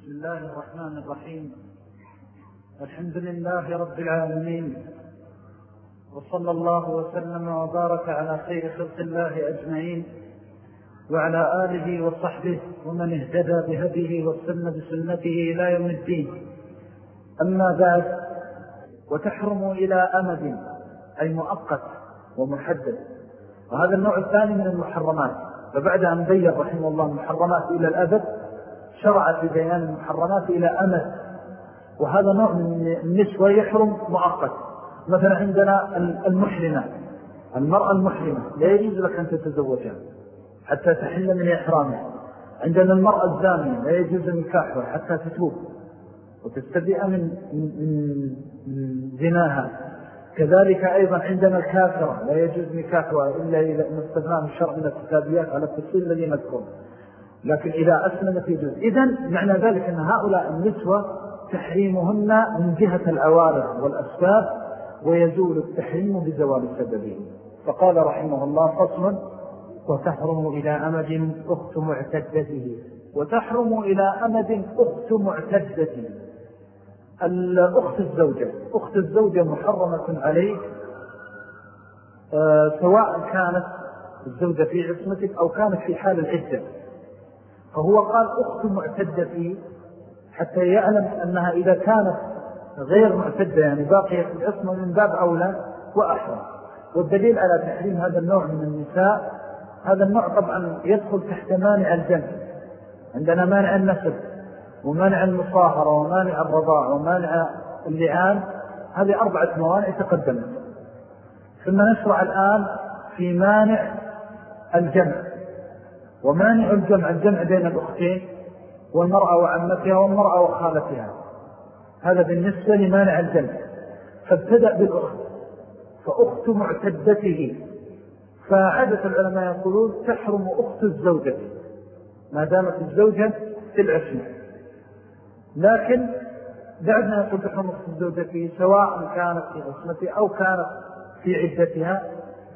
بسم الله الرحمن الرحيم. الحمد لله رب العالمين. وصلى الله وسلم وبارك على خير خلق الله أجمعين وعلى آله وصحبه ومن اهتدى بهديه والسنة بسنته إلى يوم الدين. أما بعد وتحرم إلى أمد أي مؤقت ومحدد. وهذا النوع الثاني من المحرمات. فبعد أن بيّن رحمه الله المحرمات إلى الأبد شرع في بيان المحرمات إلى أمد. وهذا نوع من النسوة يحرم مؤقت. مثلا عندنا المحرمة. المرأة المحرمة. لا يجوز لك أن تتزوجها حتى تحل من إحرامها. عندنا المرأة الزامية لا يجوز نكاحها حتى تتوب وتستبئ من, من زناها. كذلك أيضا عندنا الكافرة. لا يجوز نكاحها إلا إذا استثناء الشرع من الكتابيات على التفصيل الذي نذكره. لكن إذا أسلمت يجوز إذن معنى ذلك أن هؤلاء النسوة تحريمهن من جهة العوارض والأسباب ويزول التحريم بزوال سببه فقال رحمه الله فصل وتحرم إلى أمد أخت معتدته. وتحرم إلى أمد أخت معتدته. الأخت الزوجة. أخت الزوجة محرمة عليه آه، سواء كانت الزوجة في عصمتك أو كانت في حال العدة. فهو قال أخت معتدة حتى يعلم أنها إذا كانت غير معتدة يعني باقية العصمة من باب أولى وأحرى. والدليل على تحريم هذا النوع من النساء هذا النوع طبعا يدخل تحت مانع الجنة عندنا مانع النسب ومانع المصاهرة ومانع الرضاع ومانع اللعان. هذه أربعة موانع تقدمت. ثم نشرع الآن في مانع الجمع. ومانع الجمع الجمع بين الأختين والمرأة وعمتها والمرأة وخالتها. هذا بالنسبة لمانع الجمع. فابتدأ بالأخت فأخت معتدته. فعادة العلماء يقولون تحرم أخت الزوجة. ما دامت الزوجة في العشمة لكن بعدنا يقول تحرم أخت الزوجة سواء كانت في عصمتها أو كانت في عدتها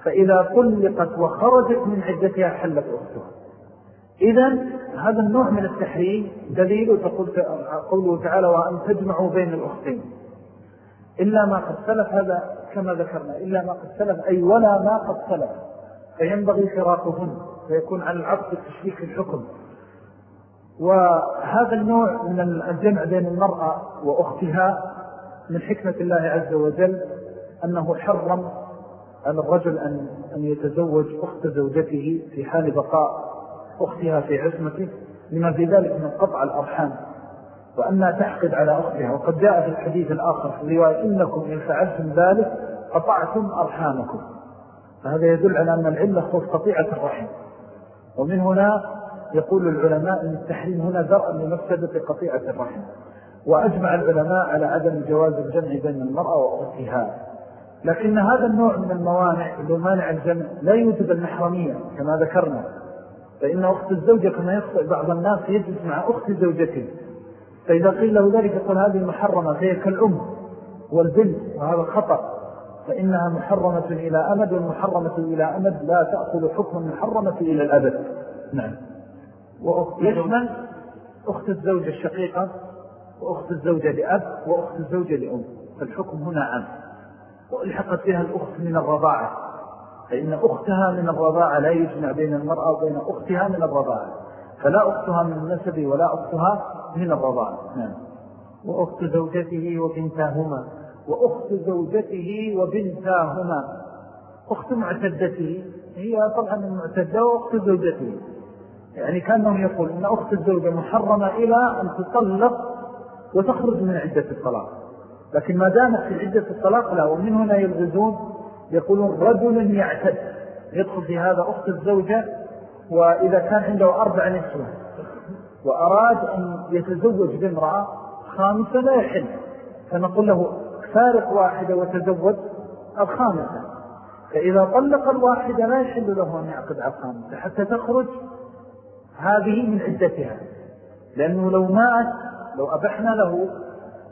فإذا طلقت وخرجت من عدتها حلت أختها. إذا هذا النوع من التحريم دليل تقول قوله تعالى وأن تجمعوا بين الأختين. إلا ما قد سلف هذا كما ذكرنا إلا ما قد سلف أي ولا ما قد سلف. فينبغي فراقهن فيكون على العقد تشريك الحكم. وهذا النوع من الجمع بين المرأة وأختها من حكمة الله عز وجل أنه حرم على الرجل أن, أن يتزوج أخت زوجته في حال بقاء أختها في عصمته لما في ذلك من قطع الأرحام. وأنها تحقد على أختها وقد جاء في الحديث الآخر في الرواية إنكم إن فعلتم ذلك قطعتم أرحامكم. فهذا يدل على أن العلة هو قطيعة الرحم. ومن هنا يقول العلماء أن التحريم هنا درء لمفسدة قطيعة الرحم. وأجمع العلماء على عدم جواز الجمع بين المرأة وأختها. لكن هذا النوع من الموانع اللي مانع الجمع لا يوجد المحرمية كما ذكرنا. فإن أخت الزوجة كما يخطئ بعض الناس يجلس مع أخت زوجته. فإذا قيل له ذلك يقول هذه محرمة فهي كالأم والبنت وهذا خطأ. فإنها محرمة إلى أمد والمحرمة إلى أمد لا تأخذ حكم المحرمة إلى الأبد. نعم. يشمل أخت الزوجة الشقيقة وأخت الزوجة لأب وأخت الزوجة لأم. فالحكم هنا عام. وإلحقت بها الأخت من الرضاعة. فإن أختها من الرضاعة لا يجمع بين المرأة وبين أختها من الرضاعة. فلا أختها من النسب ولا أختها من الرضاعة. نعم. وأخت زوجته وبنتاهما. وأخت زوجته وبنتاهما. أخت معتدته. هي طبعا المعتدة وأخت زوجته. يعني كأنهم يقول أن أخت الزوجة محرمة إلى أن تطلق وتخرج من عدة الطلاق. لكن ما دامت في عدة الطلاق لا ومن هنا يلغزون يقولون رجل يعتد. يدخل في هذا أخت الزوجة وإذا كان عنده أربع نسوة وأراد أن يتزوج بامرأة خامسة لا يحل. فنقول له فارق واحدة وتزوج الخامسة. فإذا طلق الواحدة لا يحل له أن يعقد على الخامسة حتى تخرج هذه من عدتها. لأنه لو مات لو أبحنا له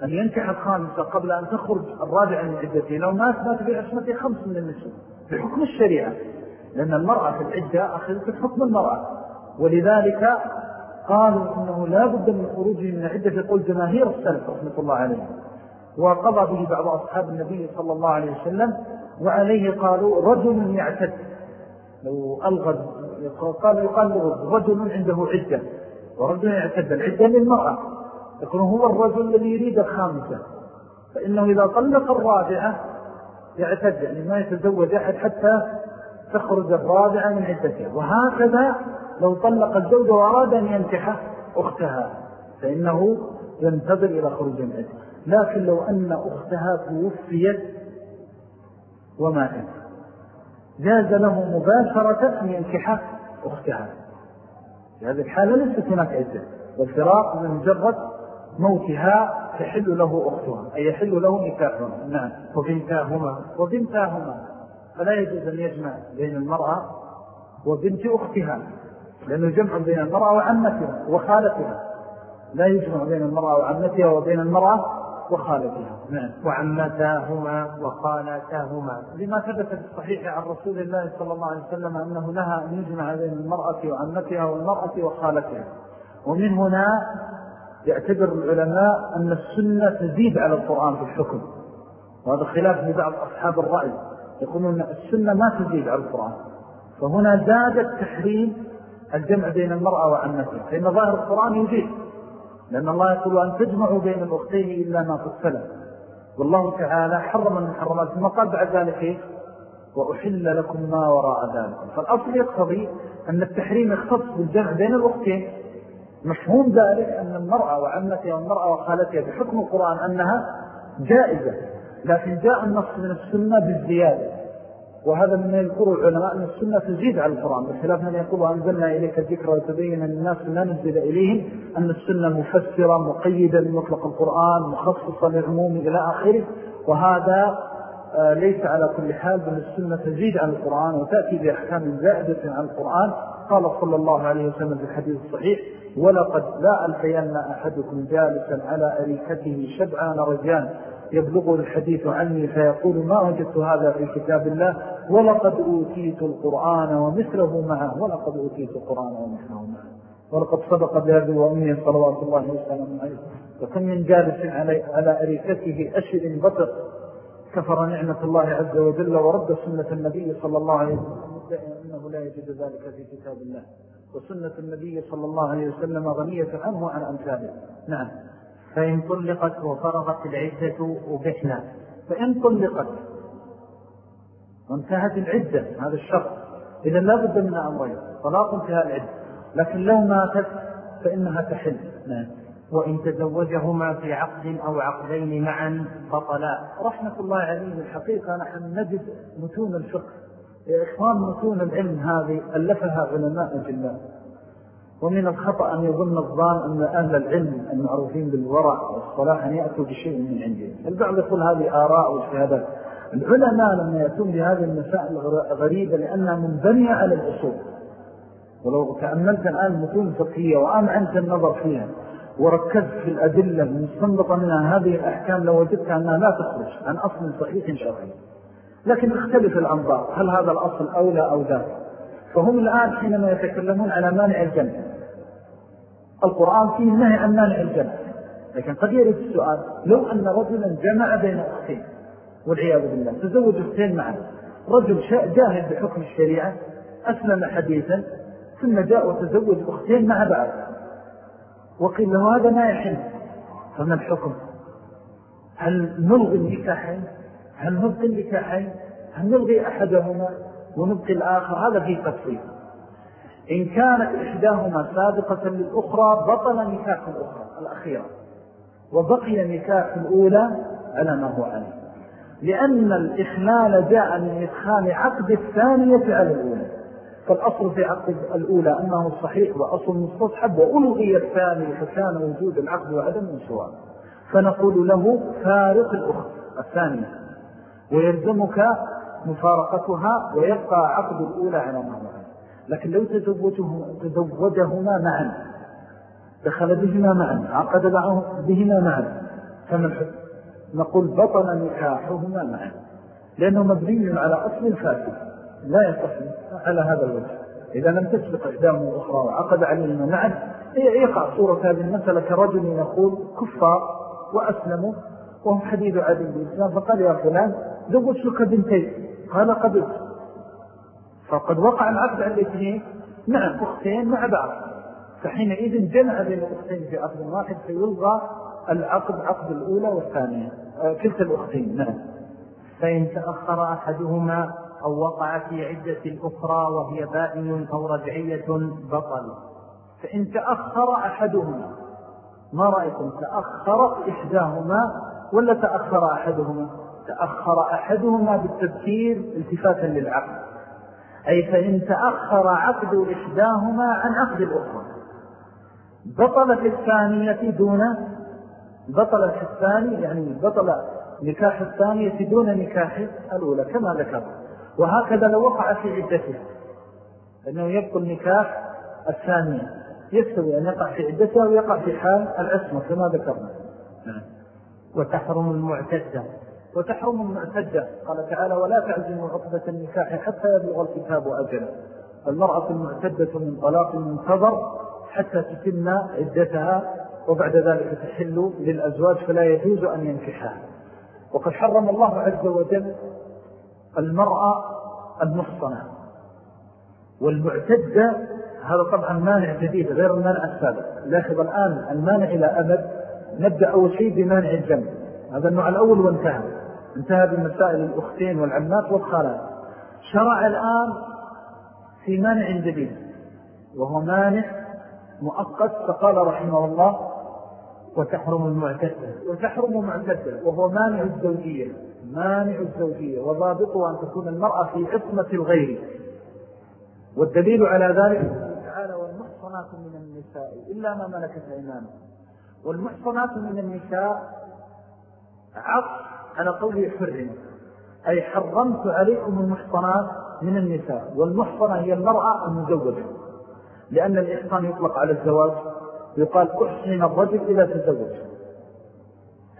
أن ينكح الخامسة قبل أن تخرج الرابعة من عدته. لو مات مات في عصمته خمس من النسوة بحكم الشريعة. لأن المرأة في العدة أخذت حكم المرأة. ولذلك قالوا إنه لا بد من خروجه من عدة يقول جماهير السلف رحمة الله عليه وقضى به بعض أصحاب النبي صلى الله عليه وسلم وعليه قالوا رجل يعتد. لو ألغد قال يقال رجل عنده عدة. ورجل يعتد. العدة للمرأة. يكون هو الرجل الذي يريد الخامسة. فإنه إذا طلق الرابعة يعتد يعني ما يتزوج أحد حتى تخرج الرابعة من عدتها وهكذا لو طلق الزوج وأراد أن ينكح أختها فإنه ينتظر إلى خروج العدة. لكن لو أن أختها توفيت وماتت جاز له مباشرة أن ينكح أختها. في هذه الحالة ليست هناك عدة. والفراق من مجرد موتها تحل له أختها أي يحل له نكاحها نعم. وبنتاهما. وبنتاهما. فلا يجوز أن يجمع بين المرأة وبنت أختها لأنه جمع بين المرأة وعمتها وخالتها. لا يجمع بين المرأة وعمتها وبين المرأة وخالتها. نعم. وعمتاهما وخالتاهما. لما ثبت في الصحيح عن رسول الله صلى الله عليه وسلم أنه نهى أن يجمع بين المرأة وعمتها والمرأة وخالتها. ومن هنا يعتبر العلماء أن السنة تزيد على القرآن في الحكم. وهذا خلاف لبعض أصحاب الرأي. يقولون أن السنة ما تزيد على القرآن. فهنا زاد التحريم الجمع بين المرأة وعمتها. فإن ظاهر القرآن يزيد. لأن الله يقول أن تجمعوا بين الأختين إلا ما تتسلم والله تعالى حرم المحرمات ثم قال بعد ذلك إيه؟ وأحل لكم ما وراء ذلك. فالأصل يقتضي أن التحريم يختص بالجمع بين الأختين. مفهوم ذلك أن المرأة وعمتها والمرأة وخالتها بحكم القرآن أنها جائزة لكن جاء النص من السنة بالزيادة. وهذا من يذكر العلماء أن السنة تزيد على القرآن بخلاف من يقول أنزلنا إليك الذكر وتبين الناس لا نزل إليهم أن السنة مفسرة مقيدة لمطلق القرآن مخصصة للعموم إلى آخره. وهذا ليس على كل حال بل السنة تزيد على القرآن وتأتي بأحكام زائدة عن القرآن. قال صلى الله عليه وسلم في الحديث الصحيح ولقد لا ألفين أحدكم جالسا على أريكته شبعان رجان. يبلغ الحديث عني فيقول ما وجدت هذا في كتاب الله؟ ولقد أوتيت القرآن ومثله معه. ولقد أوتيت القرآن ومثله معه. ولقد صدق بهذه وأمين صلوات الله وسلم عليه. وكم من جالس على أريكته أشر بطر كفر نعمة الله عز وجل ورد سنة النبي صلى الله عليه وسلم. أنه لا يجد ذلك في كتاب الله. وسنة النبي صلى الله عليه وسلم غنية عنه وعن أمثاله. نعم. فإن طلقت وفرغت العدة أبحنا. فإن طلقت وانتهت العدة هذا الشرط. إذا لا بد من أمرين. طلاق انتهاء العدة. لكن لو ماتت فإنها تحل. نعم. وإن تزوجهما في عقد أو عقدين معا بطلا رحمة الله عليه الحقيقة نحن نجد متون الفقه. إخوان متون العلم هذه ألفها علماء جلال ومن الخطأ أن يظن الظان أن أهل العلم المعروفين بالورع والصلاح أن يأتوا بشيء من عندهم. البعض يقول هذه آراء والشهادات العلماء لما يأتون بهذه المسائل غريبة لأنها منبنية على الأصول. ولو تأملت الآن متون الفقهية وأمعنت النظر فيها وركزت في الأدلة المستنبطة منها هذه الأحكام لو وجدت أنها لا تخرج عن أصل صحيح شرعي. لكن اختلف الأنظار هل هذا الأصل أولى أو ذاك؟ فهم الآن حينما يتكلمون على مانع الجنة القرآن فيه نهي عن مانع الجنة لكن قد يرد السؤال لو أن رجلا جمع بين أختين والعياذ بالله تزوج أختين معا رجل جاهد بحكم الشريعة أسلم حديثا ثم جاء وتزوج أختين مع بعض. وقيل له هذا ما يحل. فما الحكم. هل نلغي النكاحين؟ هل نبقي النكاحين؟ هل نلغي أحدهما ونبقي الآخر؟ هذا فيه تفصيل. إن كانت إحداهما سابقة للأخرى بطل نكاح الأخرى الأخيرة. وبقي نكاح الأولى على ما هو عليه. لأن الإخلال جاء من إدخال عقد الثانية على الأولى. فالأصل في عقد الأولى أنه صحيح وأصل مستصحب وألغي الثاني فكان وجود العقد وعدم سواء فنقول له فارق الأخرى الثانية. ويلزمك مفارقتها ويبقى عقد الأولى على ما هو لكن لو تزوجهما معا دخل بهما معا عقد بهما معا نقول بطل نكاحهما معا. لأنه مبني على أصل فاسد. لا يصح على هذا الوجه. إذا لم تسبق إحداهم الأخرى وعقد عليهما معا يقع صورة هذه المسألة كرجل يقول كفار وأسلموا وهم حديد عدل الإسلام فقال يا فلان زوجتك بنتين. قال قبلت فقد وقع العقد على الاثنين مع أختين مع بعض. فحينئذ جمع بين الأختين في عقد واحد فيلغى العقد عقد الأولى والثانية. آه، كلتا الأختين نعم. فإن تأخر أحدهما أو وقع في عدة الأخرى وهي بائن أو رجعية بطل فإن تأخر أحدهما ما رأيكم؟ تأخر إحداهما ولا تأخر أحدهما؟ تأخر أحدهما بالتذكير التفاتا للعقد. أي فإن تأخر عقد إحداهما عن عقد الأخرى. بطل في الثانية دون بطل في الثاني يعني بطل نكاح الثانية دون نكاح الأولى كما ذكر وهكذا لو وقع في عدته أنه يبطل نكاح الثانية يستوي أن يقع في عدته أو يقع في حال العصمة كما ذكرنا. نعم. وتحرم المعتدة. وتحرم المعتدة. قال تعالى ولا تعزموا عقبة النكاح حتى يبلغ الكتاب أجل المرأة المعتدة من طلاق منتظر حتى تتم عدتها وبعد ذلك تحل للأزواج فلا يجوز أن ينكحها. وقد حرم الله عز وجل المرأة المحصنة. والمعتدة هذا طبعا مانع جديد غير المانع السابق. لاحظ الآن المانع إلى أبد نبدأ أول شيء بمانع الجنب هذا النوع الأول وانتهى. انتهى بمسائل الأختين والعمات والخالات. شرع الآن في مانع جديد وهو مانع مؤقت. فقال رحمه الله وتحرم المعتدة. وتحرم معتدة وهو مانع الزوجية. مانع الزوجية وضابطه أن تكون المرأة في عصمة الغير. والدليل على ذلك تعالى والمحصنات من النساء إلا ما ملكت أيمانه والمحصنات من النساء عطف على قوله حرم أي حرمت عليكم المحصنات من النساء. والمحصنة هي المرأة المزوجة لأن الإحصان يطلق على الزواج. يقال أحسن الرجل إذا تزوج.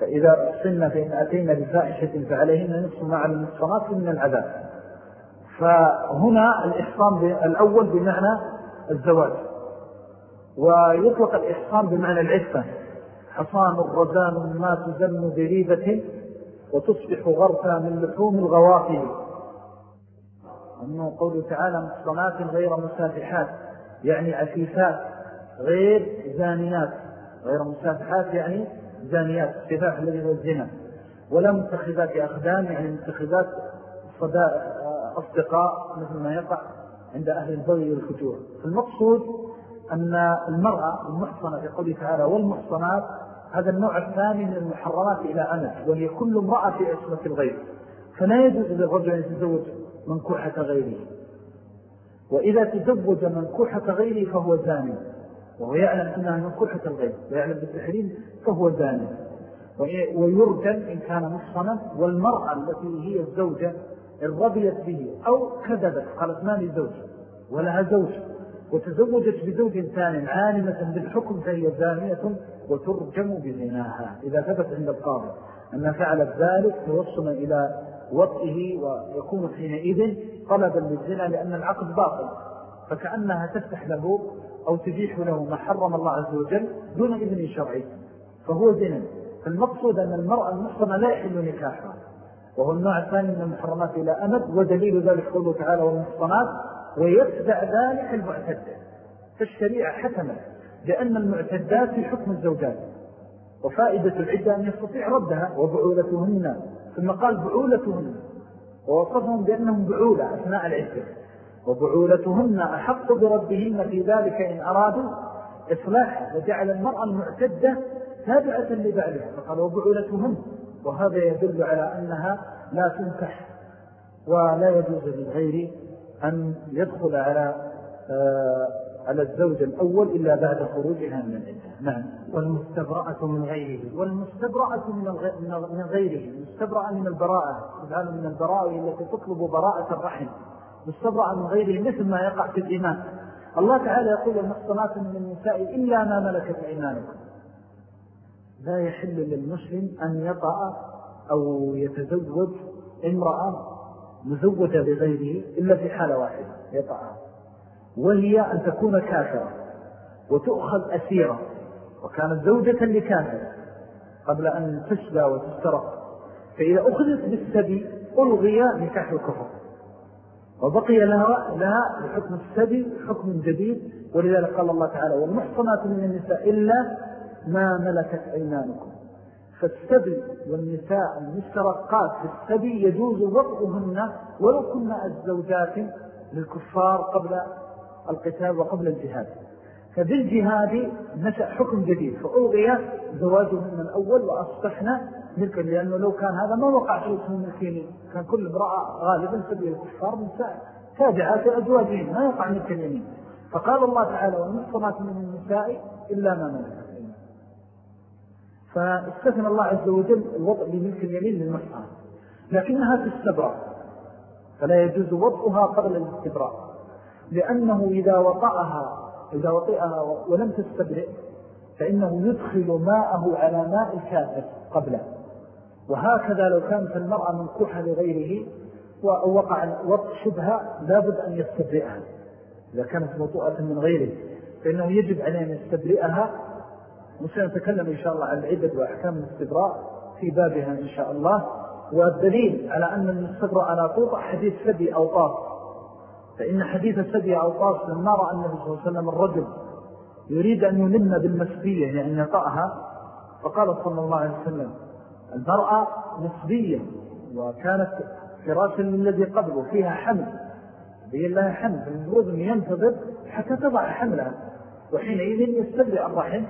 فإذا أحسن فإن أتينا بفاحشة فعليهن نصف مع المحصنات من العذاب. فهنا الإحصان الأول بمعنى الزواج. ويطلق الإحصان بمعنى العفة. حصان الرزان ما تزن بريبة وتصبح غرفة من لحوم الغوافل. أنه قوله تعالى محصنات غير مسافحات يعني عفيفات غير زانيات. غير مسافحات يعني زانيات السفاح الذي هو الزنا. ولا متخذات أخدام يعني متخذات أصدقاء مثل ما يقع عند أهل البغي والفتور. المقصود أن المرأة المحصنة في قوله تعالى والمحصنات هذا النوع الثاني من المحرمات إلى أنس وهي كل امرأة في عصمة الغير. فلا يجوز للرجل أن يتزوج منكوحة غيره. وإذا تزوج منكوحة غيره فهو زاني. وهو يعلم أنها منكوحة الغير ويعلم بالتحريم فهو زاني. ويرجم إن كان محصنا والمرأة التي هي الزوجة رضيت به أو كذبت قالت ما لي زوج ولها زوج وتزوجت بزوج ثاني عالمة بالحكم فهي زانية وترجم بزناها. إذا ثبت عند القاضي أنها فعلت ذلك توصل إلى وطئه ويكون حينئذ طلبا للزنا لأن العقد باطل. فكأنها تفتح له أو تبيح له ما حرم الله عز وجل دون إذن شرعي. فهو زنا. فالمقصود أن المرأة المحصنة لا يحل نكاحها. وهو النوع الثاني من المحرمات إلى أمد ودليل ذلك قوله تعالى والمحصنات ويتبع ذلك المعتدة. فالشريعة حكمت لأن المعتدات في حكم الزوجات. وفائدة العدة أن يستطيع ردها وبعولتهن. ثم قال بعولتهن. ووصفهم بأنهم بعولة أثناء العدة. وبعولتهن أحق بربهن في ذلك إن أرادوا إصلاحها وجعل المرأة المعتدة تابعة لبعلها. فقال وبعولتهن وهذا يدل على أنها لا تنكح ولا يجوز للغير أن يدخل على آه، على الزوج الأول إلا بعد خروجها من العدة. نعم. والمستبرأة من غيره. والمستبرأة من غيره. المستبرأة من البراءة. سبحانه من البراءة التي تطلب براءة الرحم. مستبرأة من غيره مثل ما يقع في الإيمان. الله تعالى يقول المحصنات من النساء إلا ما ملكت إيمانكم. لا يحل للمسلم أن يطأ أو يتزوج امرأة مزوجة بغيره إلا في حالة واحدة يطأها وهي أن تكون كافرة وتؤخذ أسيرة وكانت زوجة لكافر قبل أن تسلى وتسترق. فإذا أخذت بالسبي ألغي نكاح الكفر. وبقي لها, لها بحكم السبي حكم جديد ولذلك قال الله تعالى والمحصنات من النساء إلا ما ملكت أيمانكم. فالسبي والنساء المسترقات في السبي يجوز وضعهن ولو كنا الزوجات للكفار قبل القتال وقبل الجهاد. فبالجهاد نشأ حكم جديد فأوضي زواجهم من الأول وأصبحنا ملكا لأنه لو كان هذا ما وقع في اسم الملكين كان كل امرأة غالبا سبيل الكفار من تابعات أزواجهم ما يقع ملك اليمين. فقال الله تعالى والمحصنات من النساء إلا ما ملكت فاستثنى الله عز وجل الوضع بملك اليمين للمحصنات لكنها في تستبرأ فلا يجوز وضعها قبل الاستبراء لأنه إذا وطأها إذا وطئها ولم تستبرئ فإنه يدخل ماءه على ماء الكافر قبله. وهكذا لو كانت المرأة منكوحة لغيره ووقع وطء شبهة لابد أن يستبرئها. إذا كانت موطوءة من غيره فإنه يجب عليه أن يستبرئها. وسنتكلم إن شاء الله عن العدد وأحكام الاستبراء في بابها إن شاء الله. والدليل على أن المستبرأ على طوطة حديث سبي أو طاف فإن حديث سبي أو طاف لما رأى النبي صلى الله عليه وسلم الرجل يريد أن يلم بالمسبية يعني يطأها فقال صلى الله عليه وسلم المرأة نسبية وكانت فراسا للذي قبله فيها حمل. بين لها حمل فالمفروض أن ينتظر حتى تضع حملها. وحينئذ يستبرئ الرحم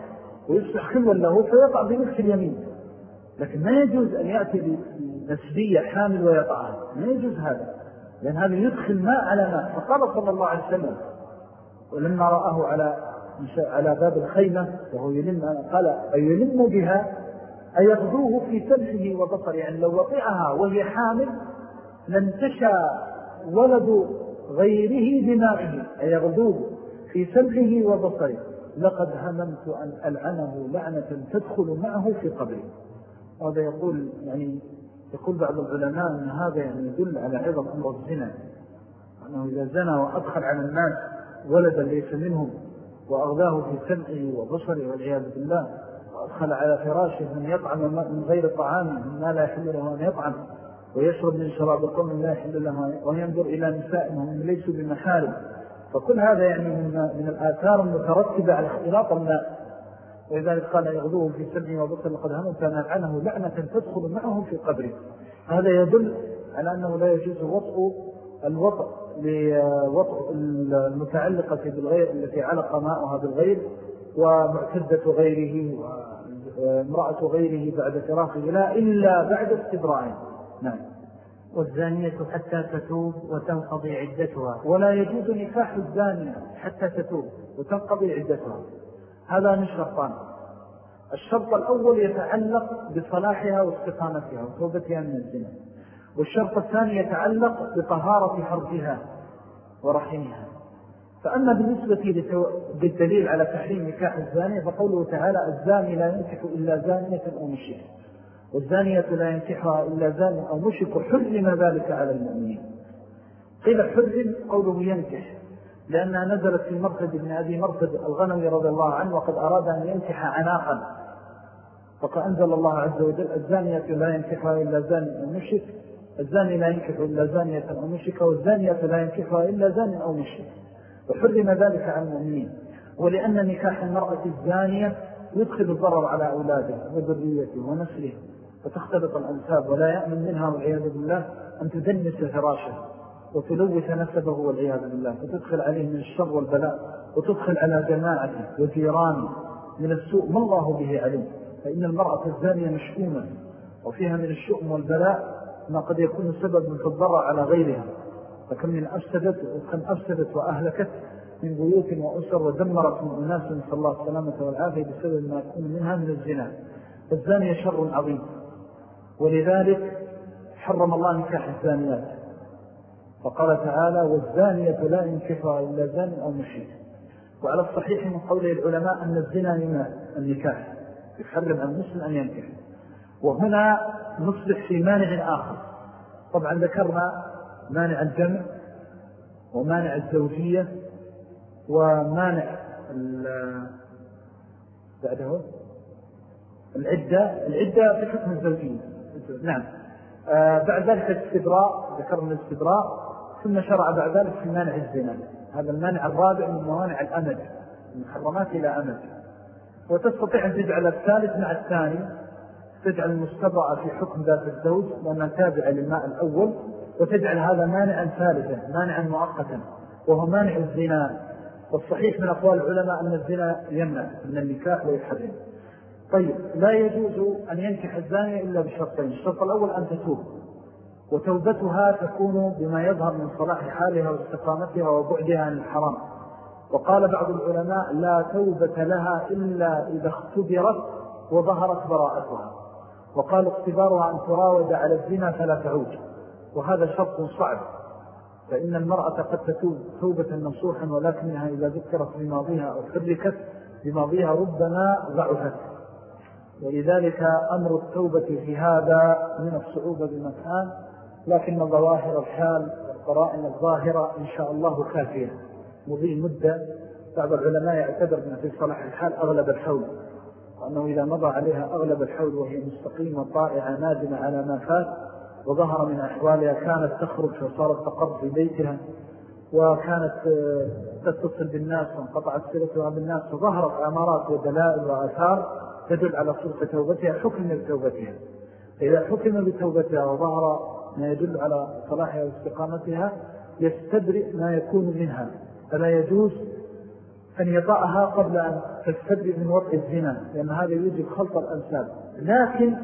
ويصبح خلوا له فيقع بنفس اليمين. لكن ما يجوز أن يأتي بنسبية حامل ويطعها ما يجوز هذا. لأن هذا يدخل ماء على ماء فقال صلى الله عليه وسلم. ولما رآه على على باب الخيمة وهو يلم قال أي يلم بها؟ أيغذوه في سمحه وبصر يعني لو وطعها وهي حامل لن تشى ولد غيره بمائه أيغذوه في سمحه وبصره؟ لقد هممت أن ألعنه لعنة تدخل معه في قبره. وهذا يقول يعني يقول بعض العلماء أن هذا يعني يدل على عظم أمر الزنا أنه إذا زنى وأدخل على الناس ولدا ليس منهم وأغذاه في سمعه وبصره والعياذ بالله وأدخل على فراشه من يطعم من غير طعام ما لا يحل له أن يطعم ويشرب من شراب قوم لا يحل له وينظر إلى نسائهم ليسوا بمحارم. فكل هذا يعني من, من الآثار المترتبة على اختلاط الماء. ولذلك قال يغضوه في سبعه وبصر لقد همت فنلعنه لعنة تدخل معه في قبره. هذا يدل على أنه لا يجوز وطء الوطء لوطء المتعلقة بالغير التي علق ماءها بالغير ومعتدة غيره وامرأة غيره بعد فراقه لا إلا بعد استبراء نعم. والزانية حتى تتوب وتنقضي عدتها. ولا يجوز نكاح الزانية حتى تتوب وتنقضي عدتها. هذا من شرطان الشرط الأول يتعلق بصلاحها واستقامتها وتوبتها من الزنا. والشرط الثاني يتعلق بطهارة حرفها ورحمها. فأما بالنسبة للدليل على تحريم نكاح الزانية فقوله تعالى الزاني لا ينكح إلا زانية أو مشرك. والزانية لا ينكحها إلا زاني أو مشرك حرم ذلك على المؤمنين. قيل حرم قوله ينكح. لأنها نزلت في مرتد ابن أبي مرتد الغنوي رضي الله عنه وقد أراد أن ينكح عناقا. فأنزل الله عز وجل الزانية لا ينكحها إلا زاني أو مشرك الزاني لا ينكح إلا زانية أو مشركة والزانية لا ينكحها إلا زاني أو مشرك. وحرم ذلك عن المؤمنين. ولأن نكاح المرأة الزانية يدخل الضرر على أولاده وذريته ونسله فتختلط الأنساب ولا يأمن منها والعياذ بالله أن تدنس فراشه. وتلوث نسبه والعياذ بالله وتدخل عليه من الشر والبلاء وتدخل على جماعته وجيرانه من السوء ما الله به عليه فإن المرأة الزانية مشؤومة وفيها من الشؤم والبلاء ما قد يكون سبب في الضرر على غيرها. فكم من أفسدت وكم أفسدت وأهلكت من بيوت وأسر ودمرت من أناس صلى الله السلامة والعافية بسبب ما يكون منها من الزنا. فالزانية شر عظيم. ولذلك حرم الله نكاح الزانيات. فقال تعالى والزانية لا ينكحها إلا زان أو مشيك وعلى الصحيح من قول العلماء أن الزنا من النكاح يحرم عن المسلم أن ينكح. وهنا نصبح في مانع آخر. طبعا ذكرنا مانع الجمع ومانع الزوجية ومانع بعده؟ العدة. العدة في حكم الزوجية. نعم. آه بعد ذلك الاستبراء ذكرنا الاستبراء. ثم شرع بعد ذلك في مانع الزنا. هذا المانع الرابع من موانع الأمد المحرمات إلى أمد. وتستطيع أن تجعل الثالث مع الثاني تجعل المستبرأ في حكم ذات الزوج لأنها تابعة للماء الأول وتجعل هذا مانعا ثالثا مانعا مؤقتا وهو مانع الزنا. والصحيح من أقوال العلماء أن الزنا يمنع من النكاح ويحرم. طيب لا يجوز أن ينكح الزانية إلا بشرطين. الشرط الأول أن تتوب. وتوبتها تكون بما يظهر من صلاح حالها واستقامتها وبعدها عن الحرام. وقال بعض العلماء لا توبة لها إلا إذا اختبرت وظهرت براءتها. وقال اختبارها أن تراود على الزنا فلا تعود. وهذا شرط صعب. فإن المرأة قد تتوب توبة نصوحا ولكنها إذا ذكرت بماضيها أو حركت بماضيها ربما ضعفت. ولذلك أمر التوبة في هذا من الصعوبة بمكان لكن ظواهر الحال والقرائن الظاهرة إن شاء الله كافية. مضي مدة بعض العلماء يعتبر أن في صلاح الحال أغلب الحول وأنه إذا مضى عليها أغلب الحول وهي مستقيمة طائعة نادمة على ما فات وظهر من أحوالها كانت تخرج وصارت تقر في بيتها وكانت آه، تتصل بالناس وانقطعت سلتها بالناس وظهرت أمارات ودلائل وآثار تدل على صدق توبتها حكم بتوبتها إذا حكم بتوبتها وظهر ما يدل على صلاحها واستقامتها يستبرئ ما يكون منها. فلا يجوز أن يطأها قبل أن تستبرئ من وطء الزنا لأن هذا يوجب خلط الأنساب لكن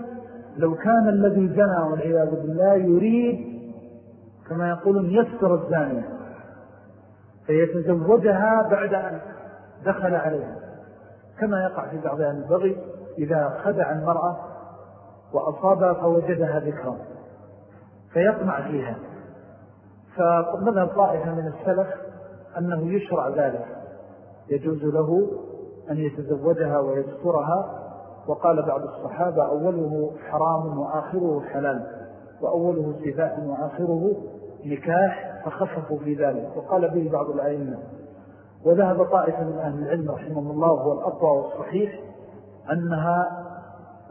لو كان الذي زنى والعياذ بالله يريد كما يقولون يستر الزانية فيتزوجها بعد أن دخل عليها. كما يقع في بعض أهل البغي إذا خدع المرأة وأصابها فوجدها ذكرا. فيطمع فيها. فمذهب طائفة من السلف أنه يشرع ذلك. يجوز له أن يتزوجها ويذكرها. وقال بعض الصحابة أوله حرام وآخره حلال وأوله سفاء وآخره نكاح فخففوا في ذلك. وقال به بعض الأئمة. وذهب طائفة من أهل العلم رحمه الله هو الأقوى والصحيح أنها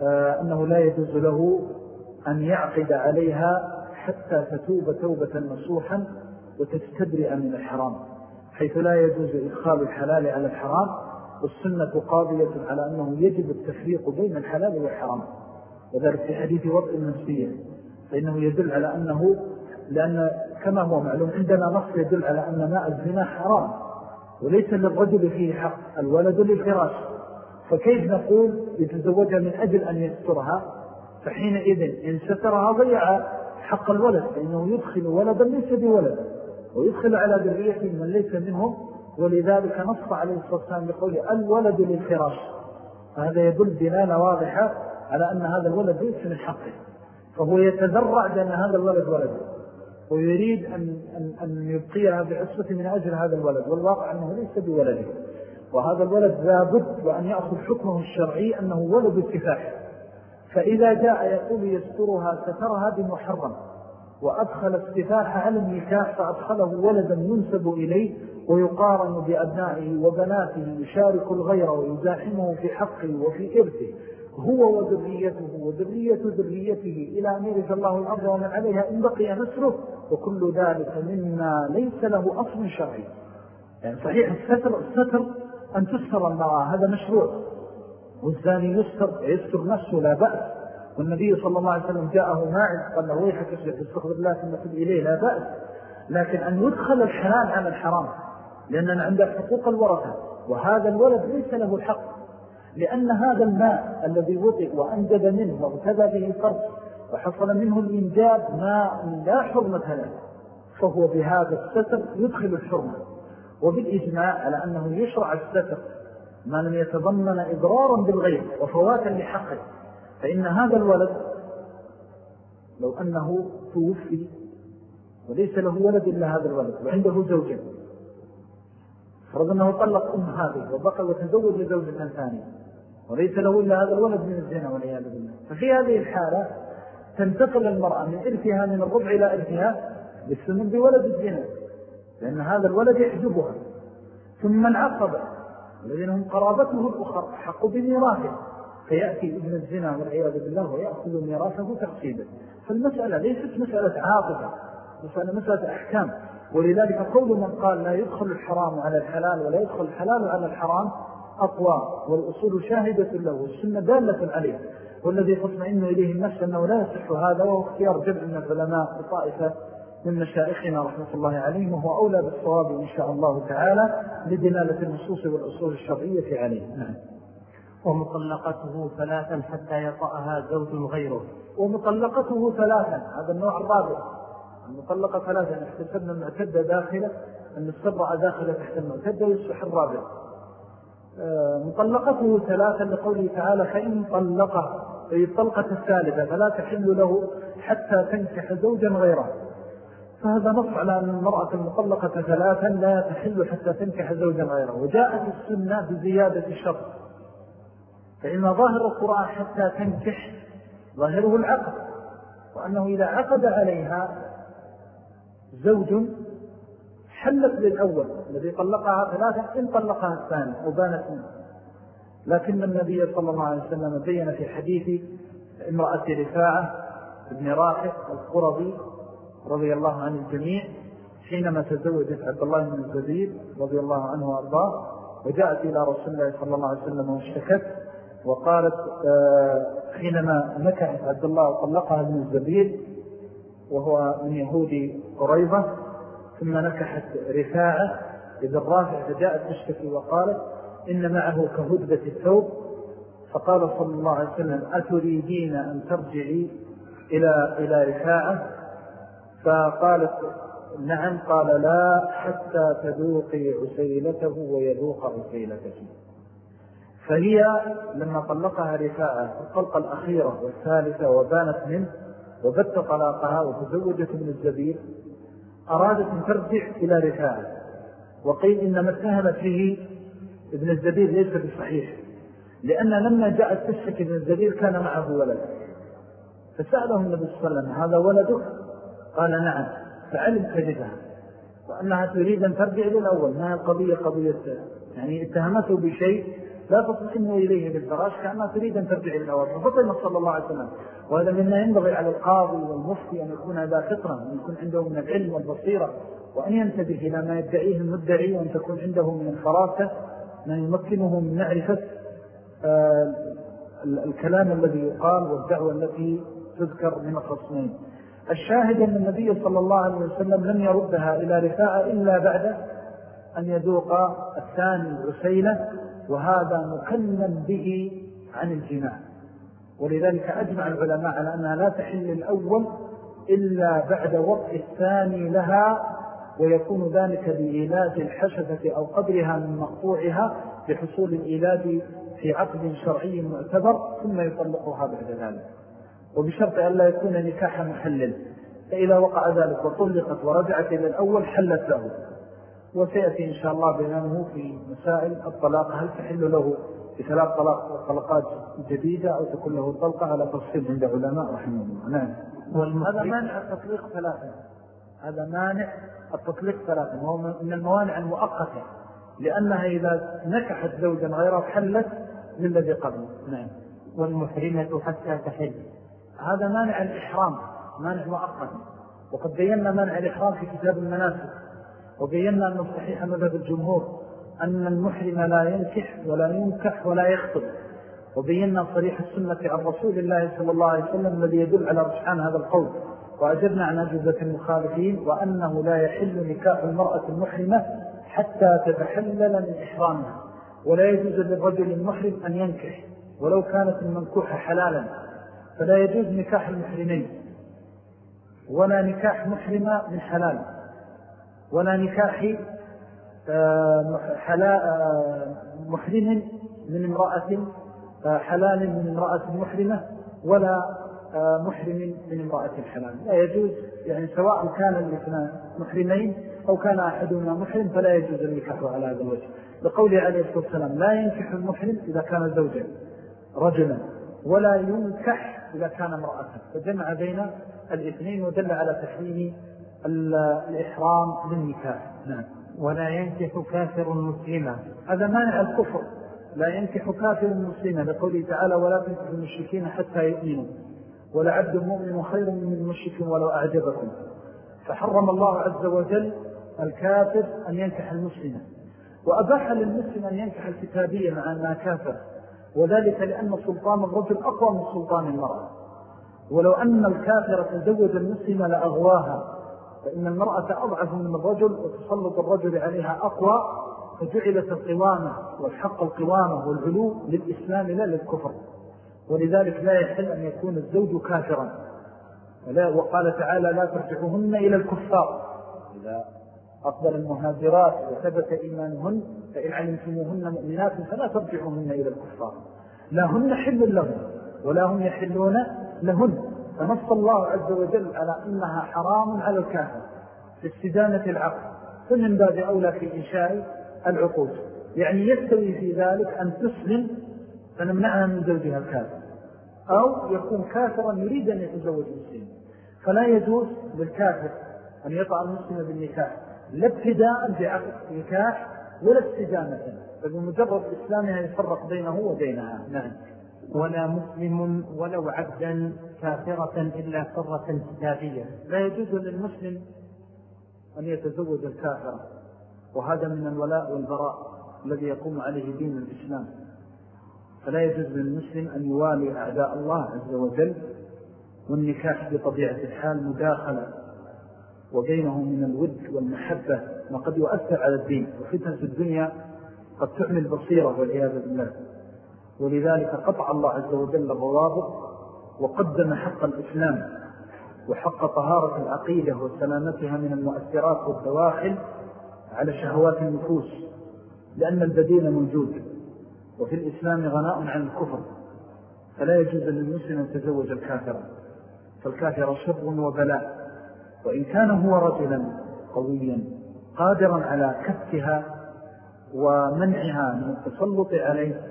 آه، أنه لا يجوز له أن يعقد عليها حتى تتوب توبة نصوحا وتستبرئ من الحرام حيث لا يجوز إدخال الحلال على الحرام والسنة قاضية على أنه يجب التفريق بين الحلال والحرام. وذلك في حديث وضع النسبية فإنه يدل على أنه لأن كما هو معلوم عندنا نص يدل على أن ماء الزنا حرام وليس للرجل فيه حق الولد للفراش. فكيف نقول يتزوجها من أجل أن يسترها؟ فحينئذ إن سترها ضيع حق الولد فإنه يدخل ولدا ليس بولد ويدخل على ذرية من ليس منهم ولذلك نص عليه الصلاة والسلام بقول الولد للفراش. فهذا يدل دلالة واضحة على أن هذا الولد ليس من حقه. فهو يتذرع بأن هذا الولد ولد ويريد أن, أن, أن يبقيها بعصبة من أجل هذا الولد والواقع أنه ليس بولده. وهذا الولد لابد وأن يأخذ حكمه الشرعي أنه ولد اتفاح فإذا جاء يقول يسترها سترها بمحرم وأدخل السفاح على النكاح فأدخله ولدا ينسب إليه ويقارن بأبنائه وبناته يشارك الغير ويزاحمه في حقه وفي إرثه هو وذريته وذرية ذريته إلى أن يرث الله الأرض ومن عليها إن بقي نسره وكل ذلك مما ليس له أصل شرعي. يعني صحيح الستر, الستر أن تستر المرأة هذا مشروع. والزاني يستر يستر نفسه لا بأس. والنبي صلى الله عليه وسلم جاءه ماعز قال له ويحك استغفر الله ثم تب إليه لا بأس. لكن أن يدخل الحلال على الحرام لأننا عند حقوق الورثة وهذا الولد ليس له الحق. لأن هذا الماء الذي وطئ وأنجد منه وارتدى به القرض وحصل منه الإنجاب ماء لا حرمة له فهو بهذا الستر يدخل الحرمة. وبالإجماع على أنه يشرع الستر ما لم يتضمن إضرارا بالغير وفواتا لحقه. فإن هذا الولد لو أنه توفي وليس له ولد إلا هذا الولد وعنده زوجة فرض أنه طلق أم هذه وبقى وتزوج زوجة ثانية وليس له إلا هذا الولد من الزنا والعياذ بالله. ففي هذه الحالة تنتقل المرأة من إرثها من الربع إلى إرثها بالسمن بولد الزنا لأن هذا الولد يحجبها. ثم العقبة الذين هم قرابته الأخرى حق بميراثه. فيأتي ابن الزنا والعياذ بالله ويأخذ ميراثه تقصيدا فالمسألة ليست مسألة عاطفة مسألة مسألة أحكام. ولذلك قول من قال لا يدخل الحرام على الحلال ولا يدخل الحلال على الحرام أقوى والأصول شاهدة له والسنة دالة عليه. والذي تطمئن إليه النفس أنه لا يصح هذا وهو اختيار جمع من العلماء وطائفة من مشائخنا رحمة الله عليهم وهو أولى بالصواب إن شاء الله تعالى لدلالة النصوص والأصول الشرعية عليه. نعم. ومطلقته ثلاثا حتى يطأها زوج غيره. ومطلقته ثلاثا هذا النوع الرابع. المطلقة ثلاثا احتسبنا المعتدة داخلة أن السبع داخلة تحت المعتدة يصبح الرابع. آه، مطلقته ثلاثا لقوله تعالى فإن طلقه أي الطلقة الثالثة فلا تحل له حتى تنكح زوجا غيره. فهذا نص على أن المرأة المطلقة ثلاثا لا تحل حتى تنكح زوجا غيره وجاءت السنة بزيادة الشرط. فإن ظاهر القرآن حتى تنكح ظاهره العقد وأنه إذا عقد عليها زوج حلت للأول الذي طلقها ثلاثة إن طلقها الثاني وبانت منه. لكن النبي صلى الله عليه وسلم بين في حديث امرأة رفاعة ابن رافع القرضي رضي الله عن الجميع حينما تزوجت عبد الله بن الزبير رضي الله عنه وأرضاه وجاءت إلى رسول الله صلى الله عليه وسلم واشتكت وقالت آه، حينما نكحت عبد الله وطلقها ابن الزبير وهو من يهود قريضة ثم نكحت رفاعة ابن رافع فجاءت تشتكي وقالت إن معه كهدبة الثوب. فقال صلى الله عليه وسلم أتريدين أن ترجعي إلى, إلى رفاعة؟ فقالت نعم قال لا حتى تذوقي عسيلته ويذوق عسيلته فهي لما طلقها رفاعة الطلقة الأخيرة والثالثة وبانت منه وبت طلاقها وتزوجت من الزبير أرادت أن ترجع إلى رفاعة. وقيل إنما اتهمت فيه ابن الزبير ليس بصحيح لأن لما جاءت تشك ابن الزبير كان معه ولد. فسأله النبي صلى الله عليه وسلم هذا ولدك؟ قال نعم فعلم كذبها. وأنها تريد أن ترجع للأول ما هي القضية؟ قضية يعني اتهمته بشيء لا تطمئن إليه بالفراش كأنها تريد أن ترجع للأول ففطن صلى الله عليه وسلم. وهذا مما ينبغي على القاضي والمفتي أن يكون هذا فطرا وأن يكون عنده من العلم والبصيرة وأن ينتبه إلى ما يدعيه المدعي وأن تكون عنده من الفراسة ما يمكنه من معرفة آه، الكلام الذي يقال والدعوة التي تذكر من الخصمين. الشاهد أن النبي صلى الله عليه وسلم لم يردها إلى رفاعة إلا بعد أن يذوق الثاني رسيلة وهذا مكلم به عن الجماع ولذلك أجمع العلماء على أنها لا تحل الأول إلا بعد وقت الثاني لها ويكون ذلك بإيلاد الحشفة أو قدرها من مقطوعها بحصول الإيلاد في عقد شرعي معتبر ثم يطلقها بعد ذلك. وبشرط أن لا يكون نكاحا محلل. فإذا وقع ذلك وطلقت ورجعت إلى الأول حلت له. وسيأتي إن شاء الله بيانه في مسائل الطلاق. هل تحل له بثلاث طلاق طلقات جديدة أو تكون له طلقة؟ على تفصيل عند علماء رحمه الله. نعم. هذا مانع التطليق ثلاثة. هذا مانع التطليق ثلاثة. وهو من الموانع المؤقتة. لأنها إذا نكحت زوجا غيره حلت للذي قبله. نعم. والمحرمة حتى تحل. هذا مانع الإحرام مانع مؤقت. وقد بينا مانع الإحرام في كتاب المناسك وبينا أن الصحيح مذهب الجمهور أن المحرم لا ينكح ولا ينكح ولا يخطب. وبينا صريح السنة عن رسول الله صلى الله عليه وسلم الذي يدل على رجحان هذا القول. وأجبنا عن أجزة المخالفين وأنه لا يحل نكاح المرأة المحرمة حتى تتحلل من إحرامها. ولا يجوز للرجل المحرم أن ينكح ولو كانت المنكوحة حلالا. فلا يجوز نكاح المحرمين. ولا نكاح محرمة من حلال. ولا نكاح آه، آه، محرم من امرأة آه، حلال من امرأة محرمة ولا محرم من امرأة حلال. لا يجوز يعني سواء كان الاثنان محرمين أو كان أحدهما محرم فلا يجوز النكاح على هذا الوجه. لقوله عليه الصلاة والسلام لا ينكح المحرم إذا كان زوجا رجلا. ولا ينكح إذا كان امرأة. فجمع بين الاثنين ودل على تحريم الإحرام للنكاح. نعم. ولا ينكح كافر مسلما. هذا مانع الكفر. لا ينكح كافر مسلما. لقوله تعالى ولا تنكح المشركين حتى يؤمنوا. ولا عبد مؤمن خير من المشرك ولو أعجبكم. فحرم الله عز وجل الكافر أن ينكح المسلم. وأباح للمسلم أن ينكح الكتابية مع أنها كافر. وذلك لأن سلطان الرجل أقوى من سلطان المرأة. ولو أن الكافر تزوج المسلم لأغواها فإن المرأة أضعف من الرجل وتسلط الرجل عليها أقوى فجعلت القوامة والحق القوامة والعلو للإسلام لا للكفر. ولذلك لا يحل أن يكون الزوج كافرا. وقال تعالى لا ترجعهن إلى الكفار. إذا أقبل المهاجرات وثبت إيمانهن فإن علمتموهن مؤمنات فلا ترجعهن إلى الكفار. لا هن حل لهم ولا هم يحلون لهن. فنص الله عز وجل على أنها حرام على الكافر. في استدانة العقل. فمن باب أولى في إنشاء العقود. يعني يستوي في ذلك أن تسلم فنمنعها من زوجها الكافر. أو يكون كافرا يريد أن يتزوج مسلم فلا يجوز للكافر أن يطع المسلم بالنكاح. لا ابتداء بعقد نكاح ولا استدامة فبمجرد إسلامها يفرق بينه وبينها. نعم. ولا مسلم ولو عبدا كافرة إلا فرة كتابية. لا يجوز للمسلم أن يتزوج الكافرة وهذا من الولاء والبراء الذي يقوم عليه دين الإسلام. فلا يجوز للمسلم أن يوالي أعداء الله عز وجل والنكاح بطبيعة الحال مداخلة. وبينه من الود والمحبة ما قد يؤثر على الدين. وفتنة الدنيا قد تعمل بصيرة والعياذ بالله. ولذلك قطع الله عز وجل الروابط وقدم حق الإسلام وحق طهارة العقيدة وسلامتها من المؤثرات والدواخل على شهوات النفوس لأن البديل موجود. وفي الإسلام غناء عن الكفر فلا يجوز للمسلم أن يتزوج الكافر. فالكافر شر وبلاء. وإن كان هو رجلا قويا قادرا على كفها ومنعها من التسلط عليه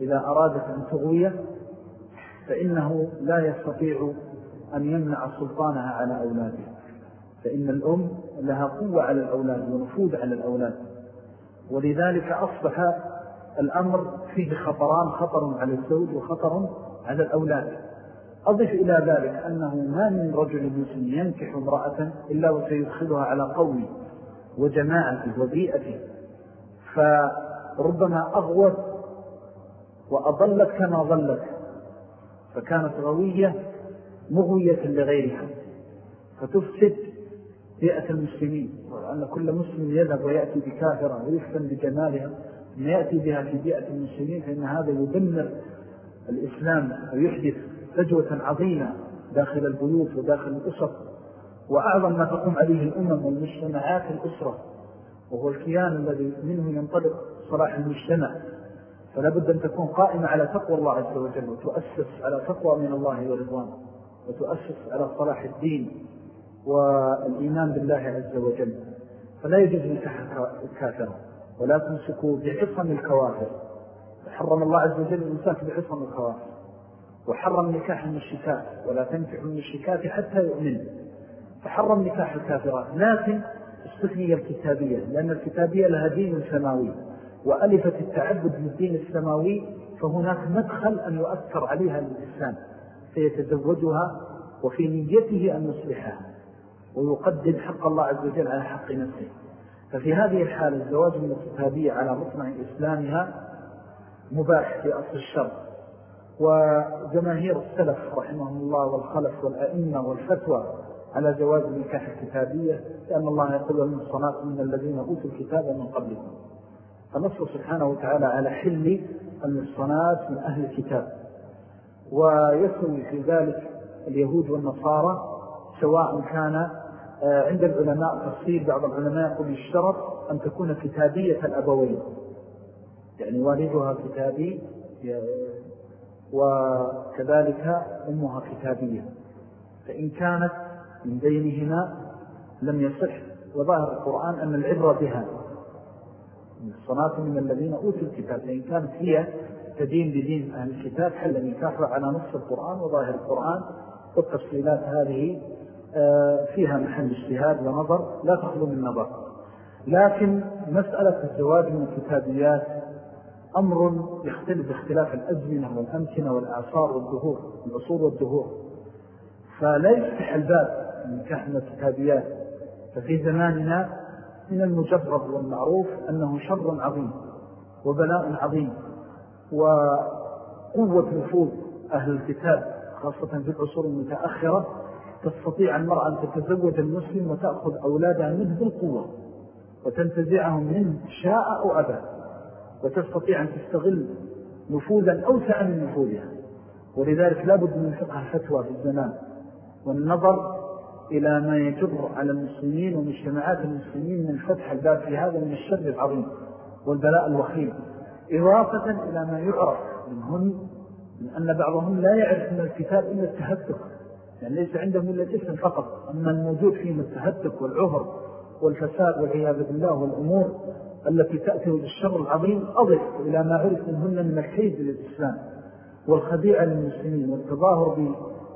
إذا أرادت أن تغويه فإنه لا يستطيع أن يمنع سلطانها على أولاده. فإن الأم لها قوة على الأولاد ونفوذ على الأولاد. ولذلك أصبح الأمر فيه خطران خطر على الزوج وخطر على الأولاد. أضف إلى ذلك أنه ما من رجل مسلم ينكح امرأة إلا وسيدخلها على قومه وجماعته وبيئته فربما أغوت وأضلت كما ظلت فكانت غوية مغوية لغيرها فتفسد بيئة المسلمين وأن كل مسلم يذهب ويأتي بكافرة ويفتن بجمالها أن يأتي بها في بيئة المسلمين فإن هذا يدمر الإسلام ويحدث فجوة عظيمة داخل البيوت وداخل الأسر. وأعظم ما تقوم عليه الأمم والمجتمعات الأسرة وهو الكيان الذي منه ينطلق صلاح المجتمع. فلا بد أن تكون قائمة على تقوى الله عز وجل وتؤسس على تقوى من الله ورضوانه وتؤسس على صلاح الدين والإيمان بالله عز وجل. فلا يجوز نكاح الكافرة ولا تمسكوا بعصم الكوافر. حرم الله عز وجل الإنساك بعصم الكوافر. وحرم نكاح المشركات ولا تنكح المشركات حتى يؤمن. فحرم نكاح الكافرات. لكن استثنية الكتابية لأن الكتابية لها دين سماوي. وألفت التعبد للدين السماوي فهناك مدخل أن يؤثر عليها الإنسان. فيتزوجها وفي نيته أن يصلحها. ويقدم حق الله عز وجل على حق نفسه. ففي هذه الحالة الزواج من الكتابية على مصنع إسلامها مباح في أصل الشر وجماهير السلف رحمهم الله والخلف والأئمة والفتوى على جواز النكاح الكتابية لأن الله يقول من الصلاة من الذين أوتوا الكتاب من قبلكم. فنص سبحانه وتعالى على حل المصنات من أهل الكتاب. ويسوي في ذلك اليهود والنصارى سواء كان آه، عند العلماء تفصيل بعض العلماء يقول الشرط أن تكون كتابية الأبوين. يعني والدها كتابي وكذلك أمها كتابية. فإن كانت من بينهما لم يصح وظاهر القرآن أن العبرة بها الصلاة من الذين أوتوا الكتاب. فإن كانت هي تدين بدين أهل الكتاب حل نكاحها على نص القرآن وظاهر القرآن والتفصيلات هذه آه، فيها محل اجتهاد ونظر لا تخلو من نظر. لكن مسألة الزواج من الكتابيات أمر يختلف باختلاف الأزمنة والأمكنة والآثار والدهور العصور والدهور فلا يفتح الباب من نكاح من الكتابيات. ففي زماننا من المجرب والمعروف أنه شر عظيم وبلاء عظيم وقوة نفوذ أهل الكتاب خاصة في العصور المتأخرة تستطيع المرأة أن تتزوج المسلم وتأخذ أولادها منه بالقوة وتنتزعهم منه شاء أو أبا وتستطيع أن تستغل نفوذا أوسع من نفوذها. ولذلك لا بد من فقه الفتوى في الزمان والنظر إلى ما يجر على المسلمين ومجتمعات المسلمين من فتح الباب في هذا من الشر العظيم والبلاء الوخيم. إضافة إلى ما يعرف منهن من أن بعضهم لا يعرف من الكتاب إلا التهتك. يعني ليس عندهم إلا الاسم فقط. أما الموجود فيهم التهتك والعهر والفساد والعياذ بالله والأمور التي تأتي بالشر العظيم أضف إلى ما عرف منهن من الحيد للإسلام والخديعة للمسلمين والتظاهر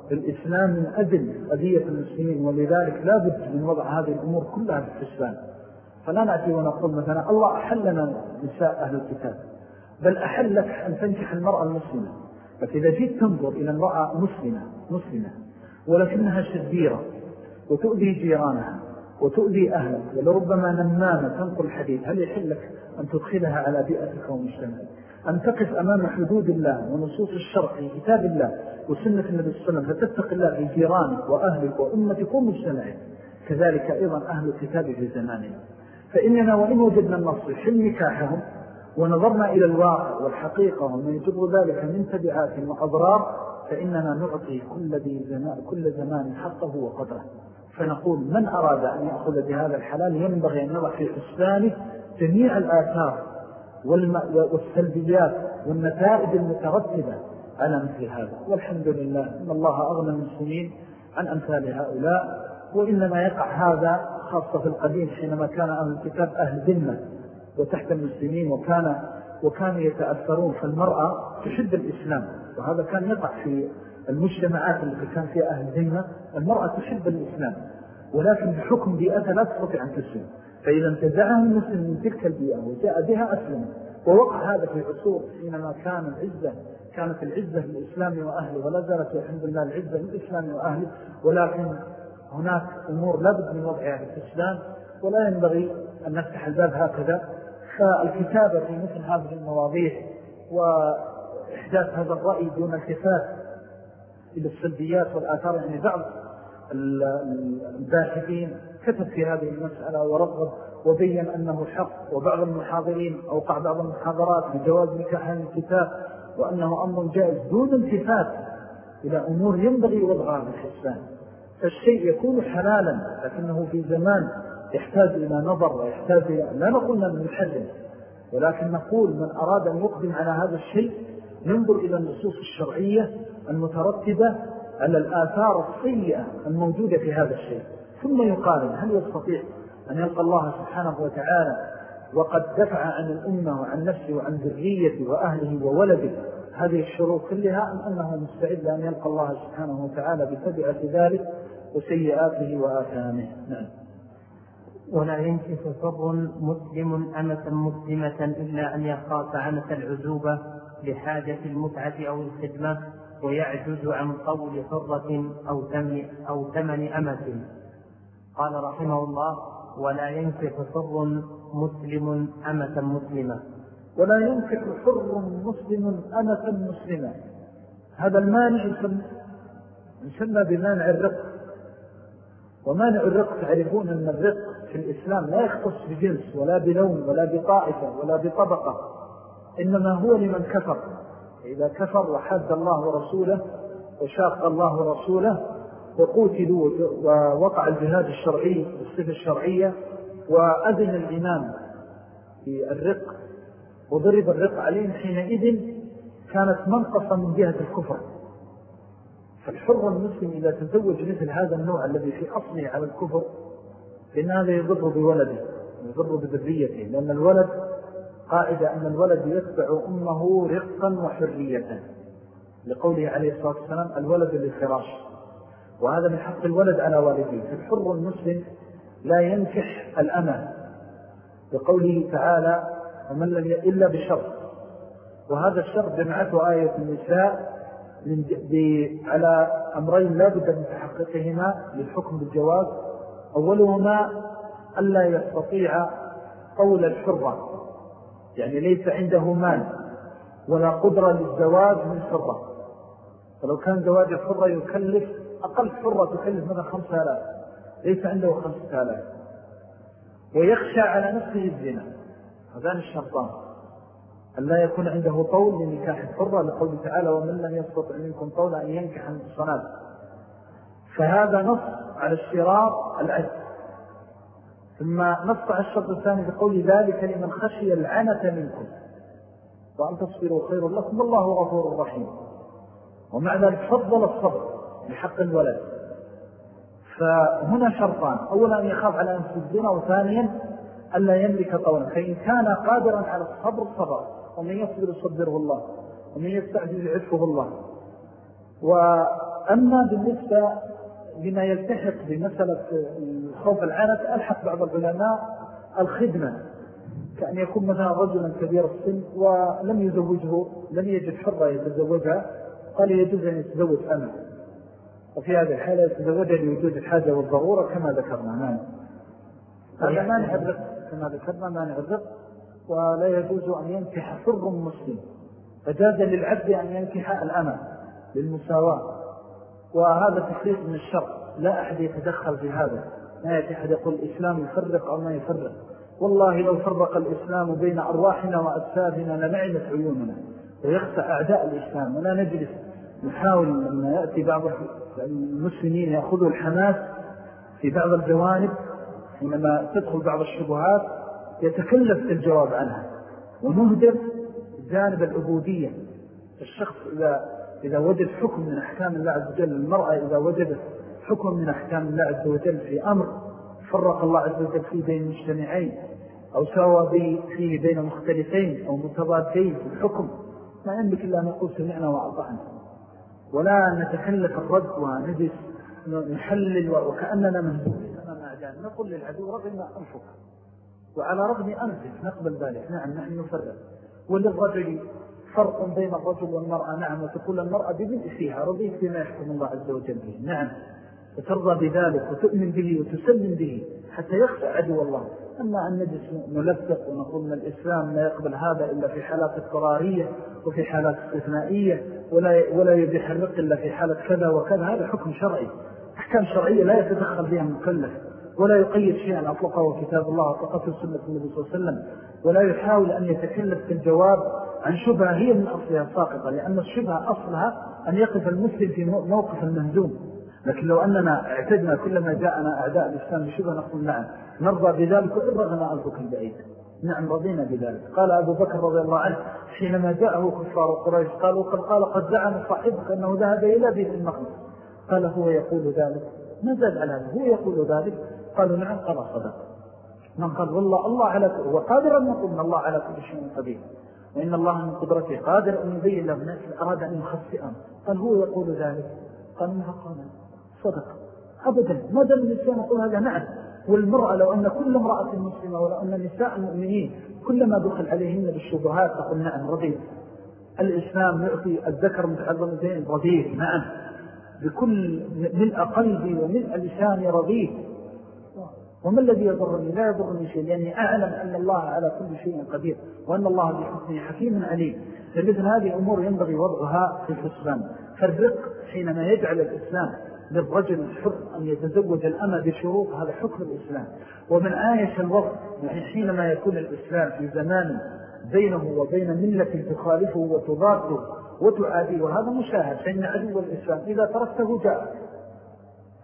بالإسلام من أجل أذية المسلمين ولذلك لا بد من وضع هذه الأمور كلها في الإسلام. فلا نأتي ونقول مثلا الله أحل لنا نساء أهل الكتاب بل أحل لك أن تنكح المرأة المسلمة. فإذا جيت تنظر إلى امرأة مسلمة مسلمة ولكنها شديرة وتؤذي جيرانها وتؤذي أهلك ولربما نمامة تنقل الحديث هل يحل لك أن تدخلها على بيئتك ومجتمعك أن تقف أمام حدود الله ونصوص الشرع في كتاب الله وسنة النبي صلى الله عليه وسلم فتتق الله في جيرانك وأهلك وأمتك ومجتمعك كذلك أيضا أهل الكتاب في زماننا. فإننا وإن وجدنا النصر حل نكاحهم ونظرنا إلى الواقع والحقيقة ومن يجب ذلك من تبعات وأضرار فإننا نعطي كل, كل زمان حقه وقدره. فنقول من أراد أن يأخذ بهذا الحلال ينبغي أن يضع في حسبانه جميع الآثار والسلبيات والنتائج المترتبة على مثل هذا. والحمد لله أن الله أغنى المسلمين عن أمثال هؤلاء وإنما يقع هذا خاصة في القديم حينما كان أهل الكتاب أهل ذمة وتحت المسلمين وكان وكانوا يتأثرون فالمرأة تحب الإسلام وهذا كان يقع في المجتمعات التي كان فيها أهل ذمة المرأة تحب الإسلام ولكن بحكم بيئتها لا تستطيع أن تسلم. فإذا انتزعها المسلم من تلك البيئة وجاء بها أسلم. ووقع هذا في عصور حينما كان العزة كانت العزة للإسلام وأهله ولا زالت الحمد لله العزة للإسلام وأهله. ولكن هناك أمور لابد من وضعها في الإسلام ولا ينبغي أن نفتح الباب هكذا. فالكتابة في مثل هذه المواضيع وإحداث هذا الرأي دون التفات إلى السلبيات والآثار يعني بعض الباحثين كتب في هذه المسألة ورغب وبين أنه حق وبعض المحاضرين أوقع بعض المحاضرات بجواز نكاح الكتاب وأنه أمر جائز دون انتفات إلى أمور ينبغي وضعها في الحسان فالشيء يكون حلالا لكنه في زمان يحتاج إلى نظر ويحتاج إلى لا نقول من نحرم ولكن نقول من أراد أن يقدم على هذا الشيء ينظر إلى النصوص الشرعية المترتبة على الآثار السيئة الموجودة في هذا الشيء. ثم يقارن هل يستطيع أن يلقى الله سبحانه وتعالى وقد دفع عن الأمة وعن نفسه وعن ذريته وأهله وولده هذه الشروط كلها أم أنه مستعد أن يلقى الله سبحانه وتعالى بتبعة ذلك وسيئاته وآثامه؟ نعم. ولا ينكف حر مسلم أمة مسلمة إلا أن يخاف عنة العزوبة لحاجة المتعة أو الخدمة. ويعجز عن قول حرة أو أو ثمن أمة. قال رحمه الله ولا ينكح حر مسلم أمة مسلمة. ولا ينكح حر مسلم أمة مسلمة. هذا المانع يسمى بمانع الرق. ومانع الرق تعرفون أن الرق في الإسلام لا يختص بجنس ولا بلون ولا بطائفة ولا بطبقة إنما هو لمن كفر. إذا كفر وحد الله ورسوله وشاق الله ورسوله وقوتلوا ووقع الجهاد الشرعي والصفة الشرعية وأذن الإمام في الرق وضرب الرق عليهم حينئذ كانت منقصة من جهة الكفر. فالحر المسلم إذا تزوج مثل هذا النوع الذي في أصله على الكفر فإن هذا يضر بولده يضر بذريته لأن الولد قائدة أن الولد يتبع أمه رقا وحرية. لقوله عليه الصلاة والسلام الولد للفراش. وهذا من حق الولد على والديه. فالحر المسلم لا ينكح الأمة. بقوله تعالى ومن لم إلا بشرط وهذا الشرط جمعته آية النساء على أمرين لا بد من تحققهما للحكم بالجواز. أولهما ألا يستطيع قول الحرة. يعني ليس عنده مال ولا قدرة للزواج من حرة. فلو كان زواج الحرة يكلف أقل حرة تكلف مثلا خمسة آلاف. ليس عنده خمسة آلاف. ويخشى على نفسه الزنا. هذان الشرطان. أن لا يكون عنده طول لنكاح الحرة لقول تعالى ومن لم يستطع منكم طول أن ينكح المصنات فهذا نص على الشراط العز ثم نص على الشرط الثاني بقول ذلك لمن خشي العنة منكم. وأن تصبروا خير لكم. والله غفور رحيم. ومع ذلك فضل الصبر بحق الولد. فهنا شرطان. أولا أن يخاف على أنفس الزنا وثانيا ألا يملك طولا. فإن كان قادرا على الصبر صبر. ومن يصبر يصبره الله. ومن يستعجل يعفه الله. وأما بالنسبة لما يلتحق بمسألة خوف العانة ألحق بعض العلماء الخدمة كأن يكون مثلا رجلا كبير السن ولم يزوجه لم يجد حرة يتزوجها قال يجوز أن يتزوج أنا. وفي هذه الحالة يتزوجها لوجود الحاجة والضرورة كما ذكرنا. نعم هذا ما نعرف كما ذكرنا ما نعرف ولا يجوز أن ينكح حر مسلم. فجاز للعبد أن ينكح الأمة للمساواة. وهذا تحقيق من الشر لا أحد يتدخل في هذا. ما يأتي أحد يقول الإسلام يفرق أو ما يفرق. والله لو فرق الإسلام بين أرواحنا وأجسادنا لنعمت عيوننا. ويخسى أعداء الإسلام. ولا نجلس نحاول أن يأتي بعض المسلمين يأخذوا الحماس في بعض الجوانب. حينما تدخل بعض الشبهات يتكلف الجواب عنها. ونهدر جانب العبودية. الشخص إذا, إذا وجد حكم من أحكام الله عز وجل المرأة إذا وجدت حكم من أحكام الله عز وجل في أمر فرق الله عز وجل فيه بين مجتمعين أو سوى فيه بين مختلفين أو متضادين في الحكم ما يملك إلا أن نقول سمعنا وأطعنا. ولا نتكلف الرد ونجس نحلل وكأننا مهزومين أمام نقول للعدو رغم أنفك وعلى رغم أنفك نقبل ذلك. نعم نحن نفرق. وللرجل فرق بين الرجل والمرأة. نعم وتقول المرأة بملء فيها رضيت بما يحكم الله عز وجل به. نعم وترضى بذلك وتؤمن به وتسلم به حتى يخفى عدو الله. أما أن نجلس نلفق ونقول أن الإسلام لا يقبل هذا إلا في حالات اضطرارية وفي حالات استثنائية ولا ولا يبيح الرق إلا في حالة كذا وكذا هذا حكم شرعي. أحكام شرعية لا يتدخل بها المكلف. ولا يقيد شيئا أطلقه كتاب الله أطلقته سنة النبي صلى الله عليه وسلم. ولا يحاول أن يتكلف في الجواب عن شبهة هي من أصلها ساقطة لأن الشبهة أصلها أن يقف المسلم في موقف المهزوم. لكن لو أننا اعتدنا كلما جاءنا أعداء الإسلام بشبه نقول نعم نرضى بذلك وإن رغم ألفك البعيد. نعم رضينا بذلك. قال أبو بكر رضي الله عنه حينما جاءه كفار قريش قالوا قد قال قد زعم صاحبك أنه ذهب إلى بيت المقدس. قال هو يقول ذلك؟ ما زاد على هو يقول ذلك؟ قالوا نعم قال صدق من قال والله الله على كل وقادر أن نقول أن الله على كل شيء قدير. وإن الله من قدرته قادر أن يبين له الناس أراد أن يخسئهم قال هو يقول ذلك. قال ما قال؟ صدق. أبدا. ما دام الإسلام يقول هذا نعم. والمرأة لو أن كل امرأة مسلمة ولو أن نساء المؤمنين كلما دخل عليهن بالشبهات تقول نعم رضيت الإسلام يعطي الذكر متعظم زين رضيت نعم. بكل ملء قلبي وملء لساني رضيت وما الذي يضرني؟ لا يضرني شيء لأني أعلم أن الله على كل شيء قدير وأن الله بحسنه حكيم عليم. فمثل هذه أمور ينبغي وضعها في الحسبان فالرق حينما يجعل الإسلام للرجل الحر أن يتزوج الأمة بشروط هذا حكم الإسلام. ومن آية الوضع يعني حينما يكون الإسلام في زمان بينه وبين ملة تخالفه وتضاده وتعاديه وهذا مشاهد فإن عدو الإسلام إذا تركته جاء.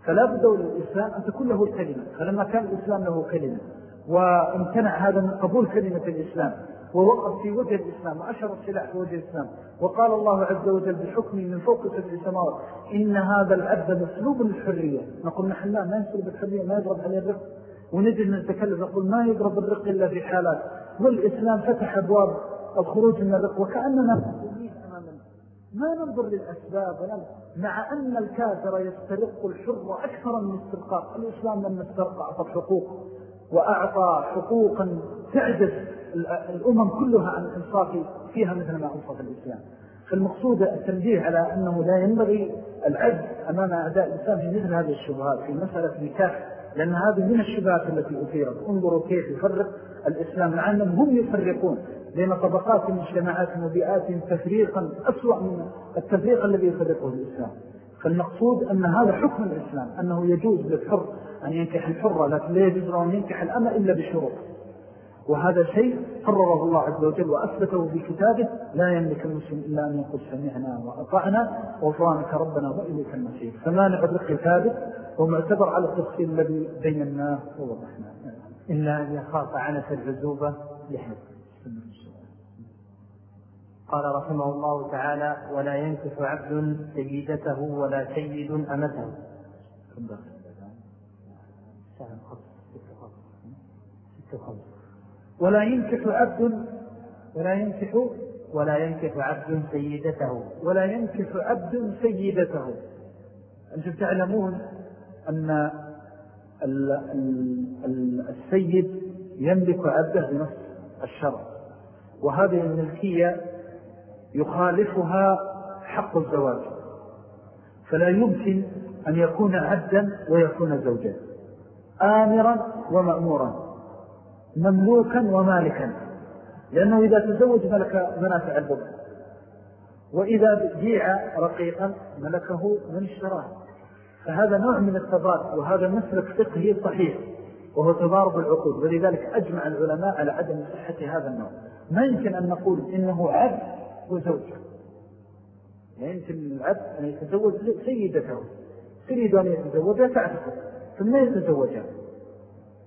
فلا بد للإسلام أن تكون له الكلمة فلما كان الإسلام له كلمة وامتنع هذا من قبول كلمة الإسلام ووقف في وجه الإسلام وأشر السلاح في وجه الإسلام وقال الله عز وجل بحكم من فوق سبع سماوات إن هذا العبد مسلوب للحرية نقول نحن لا ما يسلب الحرية ما يضرب عليه الرق. ونجد نتكلم نقول ما يضرب الرق إلا في حالات. والإسلام فتح أبواب الخروج من الرق وكأننا ما ننظر للأسباب وننظر مع أن الكافر يسترق الحر أكثر من استرقاق. الإسلام لما استرق أعطى الحقوق وأعطى حقوقا تعجز الأمم كلها عن إنصاف فيها مثل ما أنصف الإسلام. فالمقصود التنبيه على أنه لا ينبغي العجز أمام أعداء الإسلام في مثل هذه الشبهات في مسألة نكاح لأن هذه من الشبهات التي أثيرت. انظروا كيف يفرق الإسلام. مع أنهم هم يفرقون بين طبقات المجتمعات وبيئات تفريقا أسوأ من التفريق الذي يفرقه الإسلام. فالمقصود أن هذا حكم الإسلام أنه يجوز للحر أن ينكح الحرة لكن لا يجوز أن ينكح الأمة إلا بشروط. وهذا شيء قرره الله عز وجل وأثبته في كتابه لا يملك المسلم إلا أن يقول سمعنا وأطعنا وفرانك ربنا وإليك المسيح فمانع الرق ثابت ومعتبر على التفصيل الذي بيناه ووضحناه. إلا أن يخاف عنة العزوبة لحد قال رحمه الله تعالى ولا ينكف عبد سيدته ولا سيد أمته. ولا ينكح عبد ولا ينكح ولا ينكح عبد سيدته. ولا ينكح عبد سيدته. أنتم تعلمون أن السيد يملك عبده بنص الشرع. وهذه الملكية يخالفها حق الزواج. فلا يمكن أن يكون عبدا ويكون زوجا. آمرا ومأمورا. مملوكا ومالكا. لأنه إذا تزوج ملك منافع البضع وإذا جيع رقيقا ملكه من اشتراه فهذا نوع من التضارب وهذا مسلك فقهي صحيح وهو تضارب العقود ولذلك أجمع العلماء على عدم صحة هذا النوع. ما يمكن أن نقول إنه عبد وزوج. لا يمكن العبد أن يتزوج سيدته. تريد أن يتزوجها تعرفه ثم يتزوجها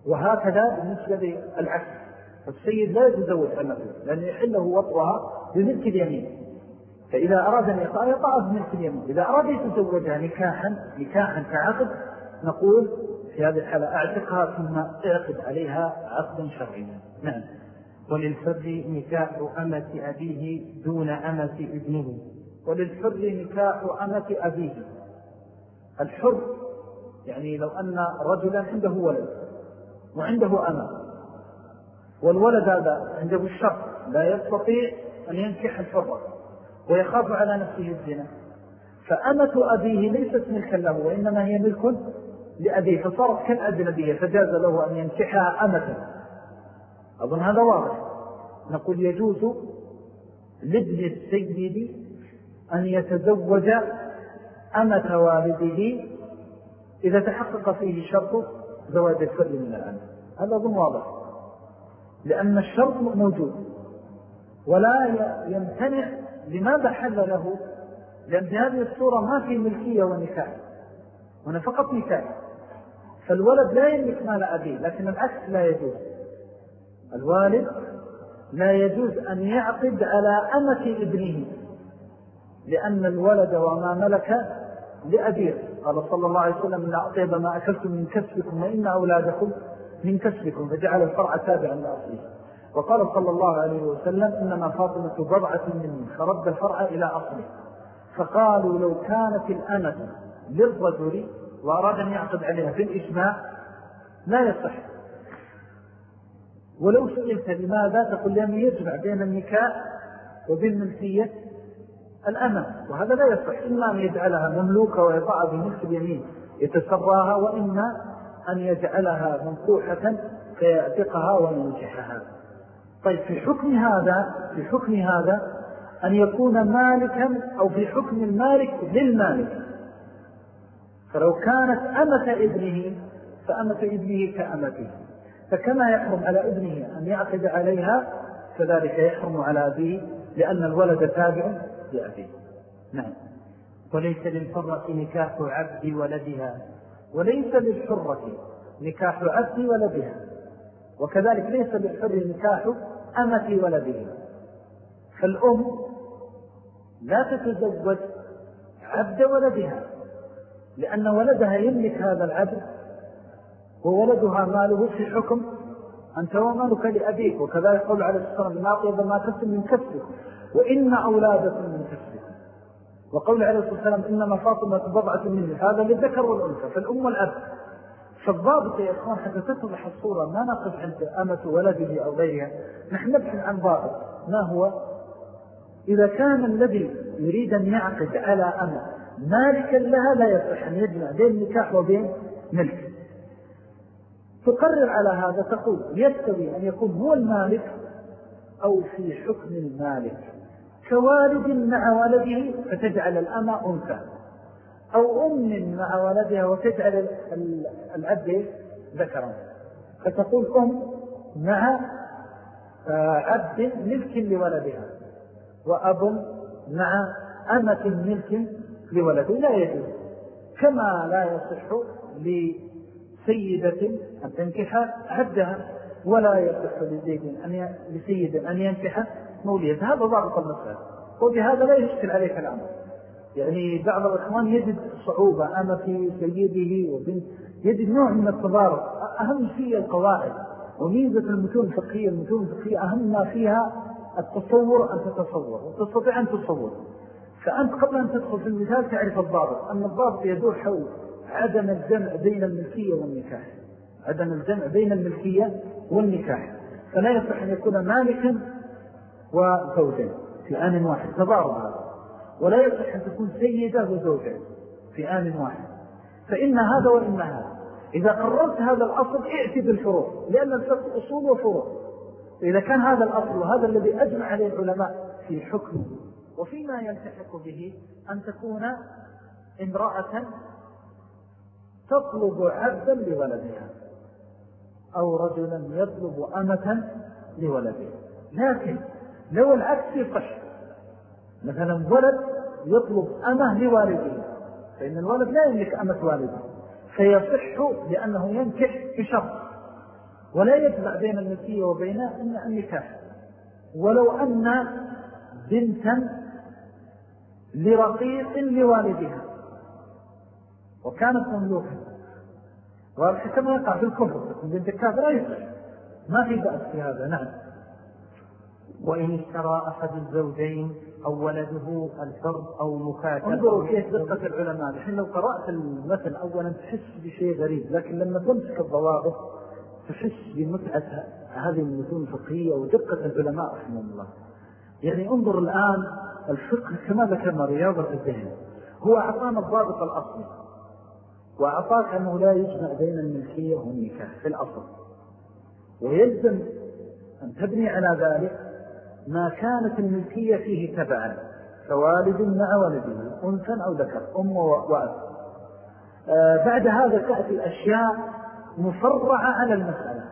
وهكذا بالنسبة للعكس. السيد لا يتزوج أمته لأن يحله وطرها بملك اليمين. فإذا أراد أن يطأ يطأ بملك اليمين إذا أراد يتزوجها نكاحا نكاحا كعقد نقول في هذه الحالة أعتقها ثم اعقد عليها عقدا شرعيا. نعم. وللفر نكاح أمة أبيه دون أمة ابنه. وللحر نكاح أمة أبيه. الحر يعني لو أن رجلا عنده ولد وعنده أمة والولد هذا عنده الشر لا يستطيع أن ينكح الحر. ويخاف على نفسه الزنا. فأمة أبيه ليست ملكا له وإنما هي ملك لأبيه. فصارت كالأجنبية فجاز له أن ينكحها أمة. أظن هذا واضح. نقول يجوز لابن السيد أن يتزوج أمة والده إذا تحقق فيه شرط زواج الفر من الأمة. هذا أظن واضح. لأن الشرط موجود. ولا يمتنع لماذا حل له؟ لأن في هذه الصورة ما في ملكية ونكاح هنا فقط نكاح. فالولد لا يملك مال أبيه لكن العكس لا يجوز. الوالد لا يجوز أن يعقد على أمة ابنه لأن الولد وما ملك لأبيه. قال صلى الله عليه وسلم إن أطيب ما أكلتم من كسبكم وإن أولادكم من كسبكم فجعل الفرع تابعا لأصله وقال صلى الله عليه وسلم إنما فاطمة بضعة مني فرد الفرع إلى أصله. فقالوا لو كانت الأمة للرجل وأراد أن يعقد عليها في الإجماع لا يصح. ولو سئلت لماذا تقول لأنه يجمع بين النكاح وبين ملكية الأمة وهذا لا يصح. إما أن يجعلها مملوكة ويضع بملك اليمين يتسراها وإما أن يجعلها منقوحة فيأتقها وينجحها. طيب في حكم هذا في حكم هذا أن يكون مالكا أو في حكم المالك للمالك. فلو كانت أمة ابنه فأمة ابنه كأمته. فكما يحرم على ابنه أن يعقد عليها فذلك يحرم على أبيه لأن الولد تابع لأبيه. نعم. وليس للحرة نكاح عبد ولدها. وليس للحرة نكاح عبد ولدها. وكذلك ليس للحر نكاح أمة ولده. فالأم لا تتزوج عبد ولدها لأن ولدها يملك هذا العبد وولدها ماله في حكم أنت ومالك لأبيك. وكذلك قول عليه الصلاة والسلام ناطيب ما تسل من كسبك وإن أولادكم من كسبكم. وقول عليه الصلاة والسلام إنما فاطمة بضعة منه هذا للذكر والأنثى. فالأم والأب فالضابط يا إخوان حتى تتضح الصورة ما نقف عند أمة ولده أو غيرها نحن نبحث عن ضابط. ما هو؟ إذا كان الذي يريد أن يعقد على أمة مالكا لها لا يصح أن يجمع بين نكاح وبين ملك. تقرر على هذا تقول يستوي أن يكون هو المالك أو في حكم المالك. كوالد مع ولده فتجعل الأمة أنثى. أو أم مع ولدها وتجعل العبد ذكرا. فتقول أم مع آه، عبد ملك لولدها وأب مع أمة ملك لولده. لا يجوز. كما لا يصح لسيدة أن تنكح عبدها ولا يصح لزيد أن لسيد أن ينكح مولية هذا ضابط المسألة. وبهذا لا يشكل عليك الأمر. يعني بعض الإخوان يجد صعوبة أما في سيده وبنت يجد نوع من التضارب أهم شيء القواعد وميزة المتون الفقهية المتون الفقهية أهم ما فيها التصور أن تتصور وتستطيع أن تصور. فأنت قبل أن تدخل في المثال تعرف الضابط أن الضابط يدور حول عدم الجمع بين الملكية والنكاح عدم الجمع بين الملكية والنكاح. فلا يصح أن يكون مالكا وزوجا في آن واحد. تضارب هذا. ولا يصح أن تكون سيدة وزوجة في آن واحد. فإن هذا وإن هذا. إذا قررت هذا الأصل ائتي بالفروع لأن الفقه أصول وفروع. إذا كان هذا الأصل وهذا الذي أجمع عليه العلماء في حكمه وفيما يلتحق به أن تكون امرأة تطلب عبدا لولدها أو رجلا يطلب أمة لولده لكن لو العكس يصح مثلا ولد يطلب أمة لوالده فإن الولد لا يملك أمة والده فيصح لأنه ينكح بشرط ولا يجمع بين الملكية وبين النكاح. ولو أن بنتا لرقيق لوالدها وكانت مملوكة. والحكم يقع في الكفر بنت الكافر يصح. ما في بأس في هذا نعم. وإن اشترى أحد الزوجين أو ولده الحر أو مكاتب انظروا كيف دقة العلماء. الحين لو قرأت المثل أولا تحس بشيء غريب لكن لما تمسك الضوابط تحس بمتعة هذه المتون الفقهية ودقة العلماء رحمه الله. يعني انظر الآن الفقه كما ذكرنا رياضة الذهن هو أعطانا الضابط الأصلي وأعطاك أنه لا يجمع بين الملكية والنكاح في الأصل. ويلزم أن تبني على ذلك ما كانت الملكية فيه تبعا فوالد مع ولده أنثى أو ذكر أم وأب. آه بعد هذا تأتي الأشياء مفرعة على المسألة.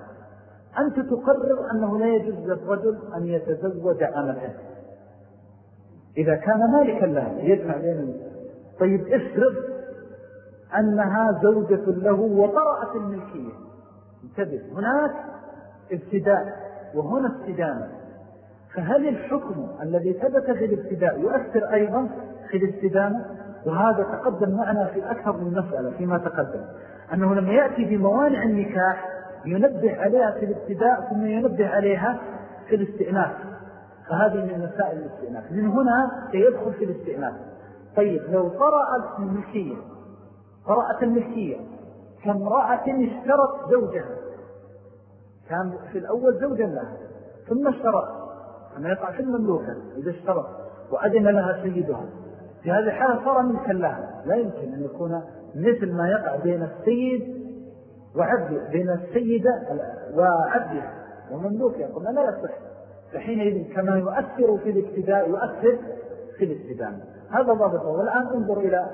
أنت تقرر أنه لا يجوز للرجل أن يتزوج أمته إذا كان مالكا لها يدفع بين طيب افرض أنها زوجة له وطرأت الملكية. انتبه هناك ابتداء وهنا استدامة فهل الحكم الذي ثبت في الابتداء يؤثر أيضا في الاستدامة وهذا تقدم معنا في أكثر من مسألة فيما تقدم أنه لما يأتي بموانع النكاح ينبه عليها في الابتداء ثم ينبه عليها في الاستئناف. فهذه من مسائل الاستئناف. من هنا سيدخل في الاستئناف. طيب لو طرأت الملكية طرأت الملكية كامرأة اشترت زوجها كان في الأول زوجا لها ثم اشترت أن يقع في المملوكة إذا اشترط وأذن لها سيدها. في هذه الحالة صار ملكا لها لا يمكن أن يكون مثل ما يقع بين السيد وعبده بين السيدة وعبده. ومملوكة قلنا لا يصح. فحينئذ كما يؤثر في الابتداء يؤثر في الابتداء. هذا ضابطه والآن انظر إلى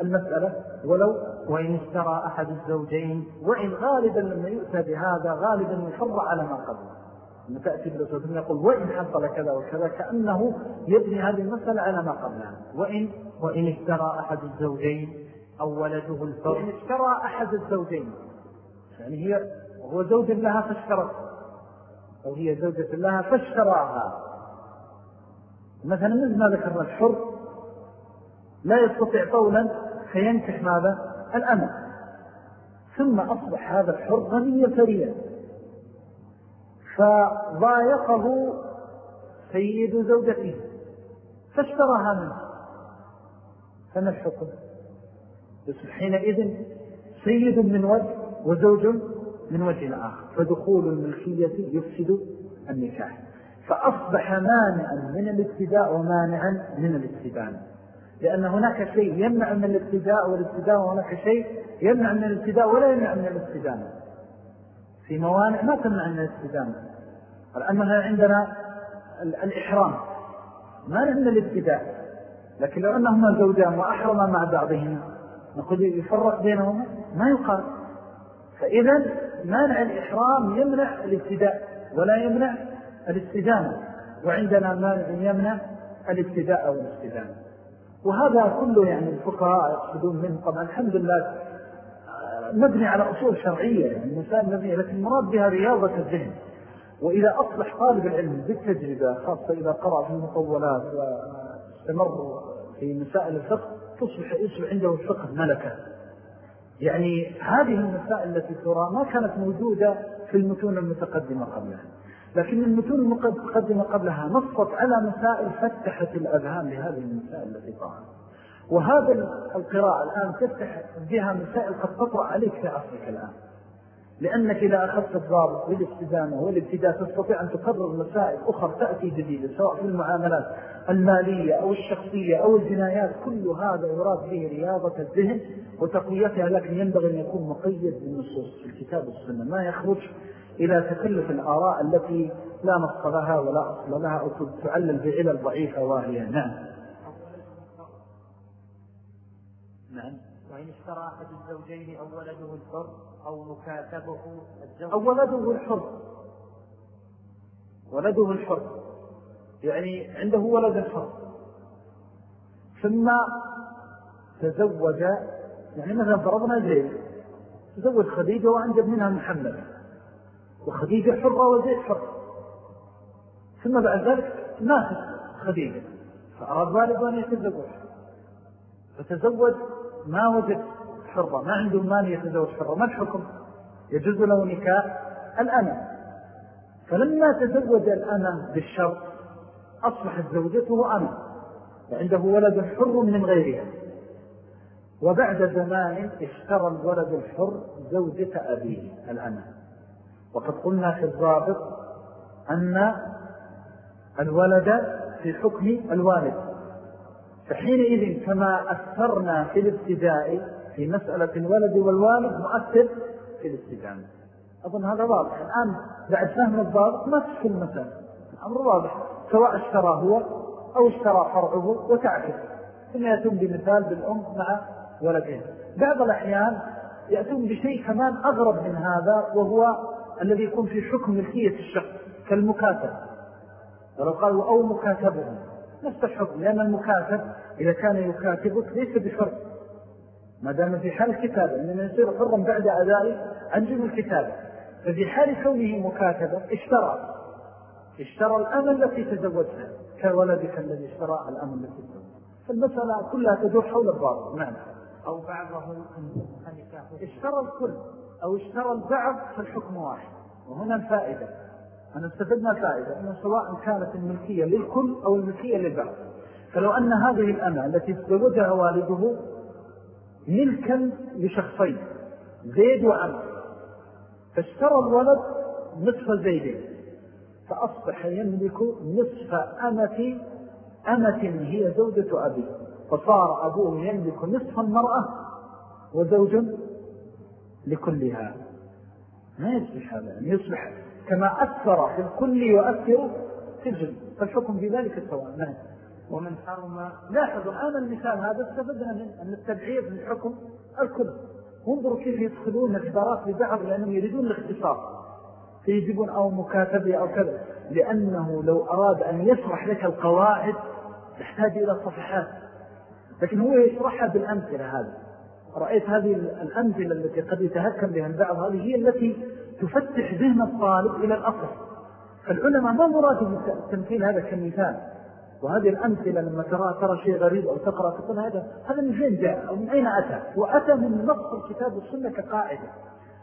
المسألة. ولو وإن اشترى أحد الزوجين وإن غالبا لما يؤتى بهذا غالبا يفرع على ما قبل. لما تأتي بالرسول يقول وإن حصل كذا وكذا كأنه يبني هذه المسألة على ما قبلها. وإن, وإن اشترى أحد الزوجين أو ولده الفرد. وإن اشترى أحد الزوجين. يعني هي وهو زوج لها فاشترت أو هي زوجة لها فاشتراها. مثلا مثل ما ذكرنا الحر لا يستطيع طولا فينكح ماذا؟ الأمر ثم أصبح هذا الحر غنيا ثريا فضايقه سيد زوجته فاشتراها منه. فما الحكم؟ حينئذ سيد من وجه وزوج من وجه آخر فدخول الملكية يفسد النكاح. فأصبح مانعا من الابتداء ومانعا من الاستدامة لأن هناك شيء يمنع من الابتداء والابتداء وهناك شيء يمنع من الابتداء ولا يمنع من الاستدامة في موانع ما تمنع من الاستدامة لأنها عندنا الإحرام. مانع من الابتداء لكن لو أنهما زوجان وأحرما مع بعضهما نقول يفرق بينهما؟ ما يقال. فإذا مانع الإحرام يمنع الابتداء ولا يمنع الاستدامة وعندنا مانع يمنع الابتداء أو الاستدامة وهذا كله يعني الفقهاء يقصدون منه. طبعا الحمد لله مبني على أصول شرعية يعني المسائل مبنية لكن المراد بها رياضة الذهن. وإذا أصلح طالب العلم بالتجربة خاصة إذا قرأ في المطولات واستمر في مسائل الفقه تصبح يصبح عنده الفقه ملكة. يعني هذه المسائل التي ترى ما كانت موجودة في المتون المتقدمة قبلها. لكن المتون المتقدمة قبلها نصت على مسائل فتحت الأذهان لهذه المسائل التي طاعت وهذا القراءة الآن تفتح بها مسائل قد تطرأ عليك في عصرك الآن. لأنك إذا أخذت الضابط والاستدامة والابتداء تستطيع أن تقرر مسائل أخرى تأتي جديدة سواء في المعاملات المالية أو الشخصية أو الجنايات كل هذا يراد به رياضة الذهن وتقويتها لكن ينبغي أن يكون مقيد بالنصوص في الكتاب والسنة. ما يخرج إلى تكلف الآراء التي لا نص لها ولا أصل لها أو تعلل بعلل ضعيفة واهية. نعم. نعم. وإن اشترى أحد الزوجين أو ولده الحر أو مكاتبه الزوج. أو ولده الحر. ولده الحر. يعني عنده ولد الحر. ثم تزوج يعني مثلا فرضنا زيد. تزوج خديجة وأنجب منها محمد. وخديجة حرة وزيد حر. ثم بعد ذلك ماتت خديجة. فأراد والده أن يتزوج. فتزوج ما وجد حرة ما عنده مال يتزوج حرة ما الحكم؟ يجوز له نكاح الأمة. فلما تزوج الأمة بالشرط أصبحت زوجته أمة وعنده ولد حر من غيرها. وبعد زمان اشترى الولد الحر زوجة أبيه الأمة. وقد قلنا في الضابط أن الولد في حكم الوالد. فحينئذ كما أثرنا في الابتداء في مسألة الولد والوالد مؤثر في الاستجامة أظن هذا واضح. الآن بعد فهم الضابط ما تشكل المسألة. الأمر واضح. سواء اشترى هو أو اشترى فرعه وتعكس ثم يأتون بمثال بالأم مع ولدها بعض الأحيان يأتون بشيء كمان أغرب من هذا وهو الذي يكون في حكم ملكية الشخص كالمكاتب. ولو قالوا أو مكاتبهم. نفس الحكم لأن المكاتب إذا كان يكاتبك ليس بشرط ما دام في حال الكتابة إنما يصير حرا بعد عن جمع الكتابة. ففي حال كونه مكاتبة اشترى. اشترى الأمن التي تزوجها. كولدك الذي اشترى الأمن التي تزوجها. فالمسألة كلها تدور حول الضابط. نعم. أو بعضه اشترى الكل. أو اشترى البعض فالحكم واحد. وهنا الفائدة. أنا استفدنا فائدة أنه سواء كانت الملكية للكل أو الملكية للبعض. فلو أن هذه الأمة التي تزوجها والده ملكا لشخصين زيد وعمر فاشترى الولد نصف زيد فأصبح يملك نصف أمة أمة هي زوجة أبيه. فصار أبوه يملك نصف المرأة وزوج لكلها. ما يصبح هذا يعني يصبح كما أثر في الكل يؤثر في الجن. فالحكم في ذلك سواء. نعم. ومن حرم لاحظوا الآن المثال هذا استفدنا من أن التبعير من حكم الكل. انظروا كيف يدخلون العبارات لبعض لأنهم يريدون الاختصار. فيجبون أو مكاتبة أو كذا. لأنه لو أراد أن يشرح لك القواعد يحتاج إلى صفحات. لكن هو يشرحها بالأمثلة هذه. رأيت هذه الأمثلة التي قد يتهكم بها البعض. هذه هي التي تفتح ذهن الطالب إلى الأصل. فالعلماء ما مراد التمثيل هذا كمثال. وهذه الأمثلة لما ترى ترى شيء غريب أو تقرأ تقول هذا هذا من فين جاء؟ أو من أين أتى؟ وأتى من نص الكتاب والسنة كقاعدة.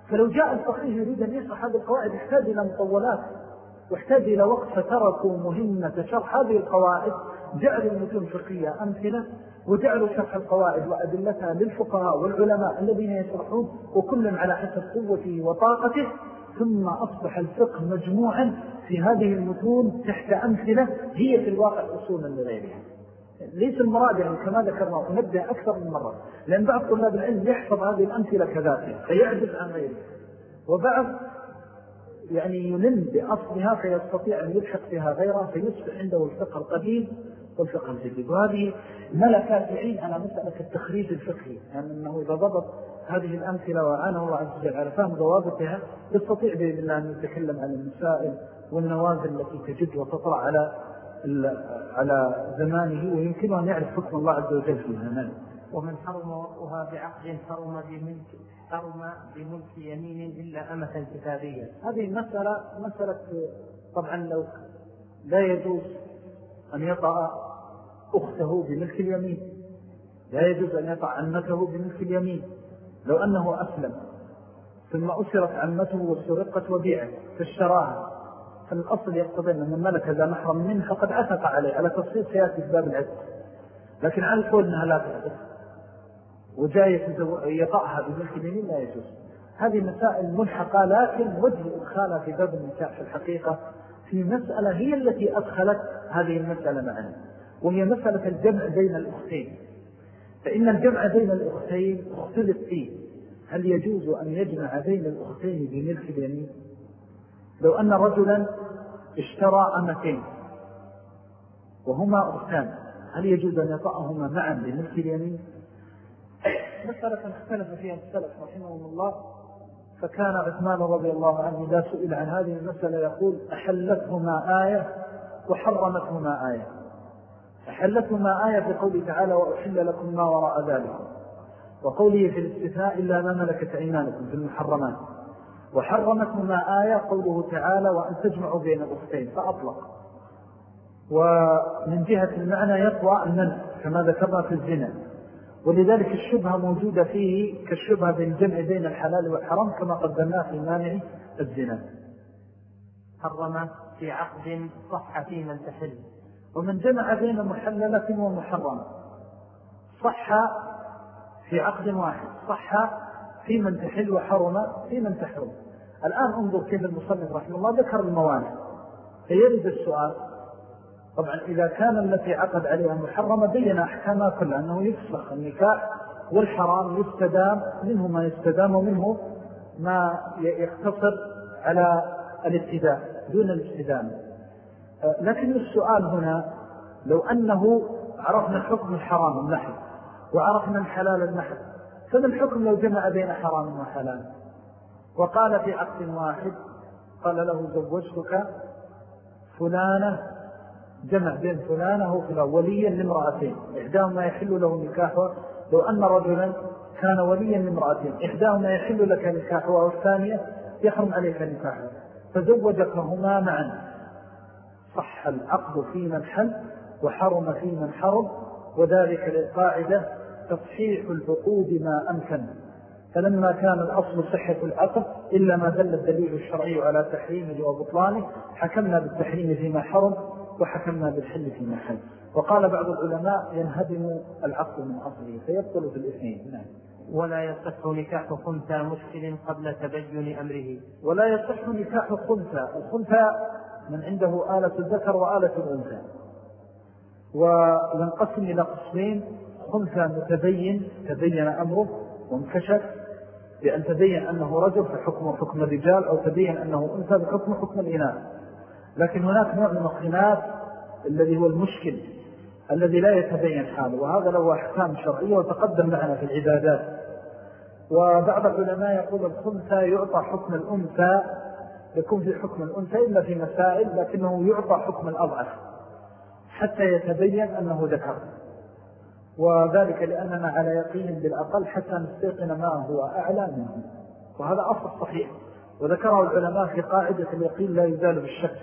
فلو جاء الفقيه يريد أن يشرح هذه القواعد يحتاج إلى مطولات واحتاج إلى وقت فتركوا مهمة شرح هذه القواعد جعلوا المتون الفقهية أمثلة وجعلوا شرح القواعد وأدلتها للفقهاء والعلماء الذين يشرحون وكل على حسب قوته وطاقته ثم أصبح الفقه مجموعا في هذه المتون تحت أمثلة هي في الواقع أصولا لغيرها. ليس المراد يعني كما ذكرنا ونبدأ أكثر من مرة لأن بعض طلاب العلم يحفظ هذه الأمثلة كذاتها فيعجز عن غيره. وبعض يعني يلم بأصلها فيستطيع أن يلحق بها غيرها فيصبح عنده الفقه القديم والفقه الجديد وهذه ملكة تعين على مسألة التخريج الفقهي. يعني أنه إذا ضبط هذه الأمثلة وعانه الله عز وجل على فهم ضوابطها يستطيع بإذن الله أن يتكلم عن المسائل والنوازل التي تجد وتطرع على على زمانه ويمكن أن يعرف حكم الله عز وجل فيها. نعم. ومن حرم وقوها بعقد حرم بملك حرم بملك يمين إلا أمة كتابية. هذه المسألة مسألة طبعا لو لا يجوز أن يطع أخته بملك اليمين. لا يجوز أن يطع عمته بملك اليمين. لو أنه أسلم ثم أسرت عمته وسرقت وبيعت فاشتراها فالأصل يقتضي أن من ملك ذا محرم منه فقد عتق عليه. على تفصيل سياسي باب العتق لكن على القول أنها لا تعتق وجاء يطعها بملك اليمين لا يجوز. هذه مسائل ملحقة لكن وجه إدخالها في باب النكاح في الحقيقة في مسألة هي التي أدخلت هذه المسألة معنا. وهي مسألة الجمع بين الأختين. فإن الجمع بين الأختين اختلف فيه. هل يجوز أن يجمع بين الأختين بملك اليمين؟ لو أن رجلا اشترى أمتين وهما أختان هل يجوز أن يطأهما معا بملك اليمين؟ مسألة اختلف فيها السلف رحمهم الله. فكان عثمان رضي الله عنه إذا سئل عن هذه المسألة يقول أحلتهما آية وحرمتهما آية. أحلتهما آية في قوله تعالى وأحل لكم ما وراء ذلك. وقوله في الاستثناء إلا ما ملكت أيمانكم في المحرمات. وحرمتهما آية قوله تعالى وأن تجمعوا بين الأختين فأطلق. ومن جهة المعنى يطوى المنع كما ذكرنا في الزنا. ولذلك الشبهة موجودة فيه كالشبهة بين الجمع بين الحلال والحرام كما قدمناه في مانع الزنا. حرم في عقد صح في من تحل. ومن جمع بين محللة ومحرم صح في عقد واحد صح في من تحل وحرم في من تحرم. الآن انظر كيف المصنف رحمه الله ذكر الموانع. فيرد السؤال طبعا إذا كان التي عقد عليها محرمة بين أحكامها كلها أنه يفسخ النكاح والحرام يستدام منه ما يستدام ومنه ما يقتصر على الابتداء دون الاستدامة لكن السؤال هنا لو أنه عرفنا حكم الحرام النحل وعرفنا الحلال النحل فما الحكم لو جمع بين حرام وحلال؟ وقال في عقد واحد قال له زوجتك فلانة جمع بين فلانة وفلان وليا لامرأتين إحداهما يحل له نكاحها لو أن رجلا كان وليا لامرأتين إحداهما يحل لك نكاحها والثانية يحرم عليك نكاحها فزوجكهما معا. صح العقد في من حل وحرم في من حرم وذلك للقاعدة تصحيح العقود ما أمكن. فلما كان الأصل صحة العقد إلا ما دل الدليل الشرعي على تحريمه وبطلانه حكمنا بالتحريم فيما حرم وحكمنا بالحل فيما حل. وقال بعض العلماء ينهدم العقد من أصله فيبطل في الإثنين. نعم. ولا يصح نكاح خنثى مشكل قبل تبين أمره. ولا يصح نكاح خنثى الخنثى من عنده آلة الذكر وآلة الأنثى. وينقسم إلى قسمين. خنثى متبين تبين أمره وانكشف بأن تبين أنه رجل فحكمه حكم الرجال أو تبين أنه أنثى بحكم حكم الإناث. لكن هناك نوع من الخلاف الذي هو المشكل الذي لا يتبين حاله. وهذا له أحكام شرعية وتقدم معنا في العبادات. وبعض العلماء يقول الخنثى يعطى حكم الأنثى يكون في حكم الأنثى إلا في مسائل لكنه يعطى حكم الأضعف حتى يتبين أنه ذكر. وذلك لأننا على يقين بالأقل حتى نستيقن ما هو أعلى منه. وهذا أصل صحيح. وذكره العلماء في قاعدة اليقين لا يزال بالشك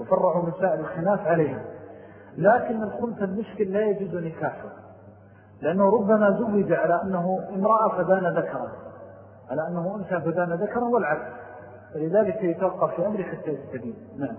وفرعوا مسائل الخلاف عليها لكن الخنث المشكل لا يجوز نكاحه لأنه ربما زوج على أنه امرأة فدان ذكرا على أنه أنثى فدان ذكرا والعكس. فلذلك يتوقف في أمر حتى يستدين نعم.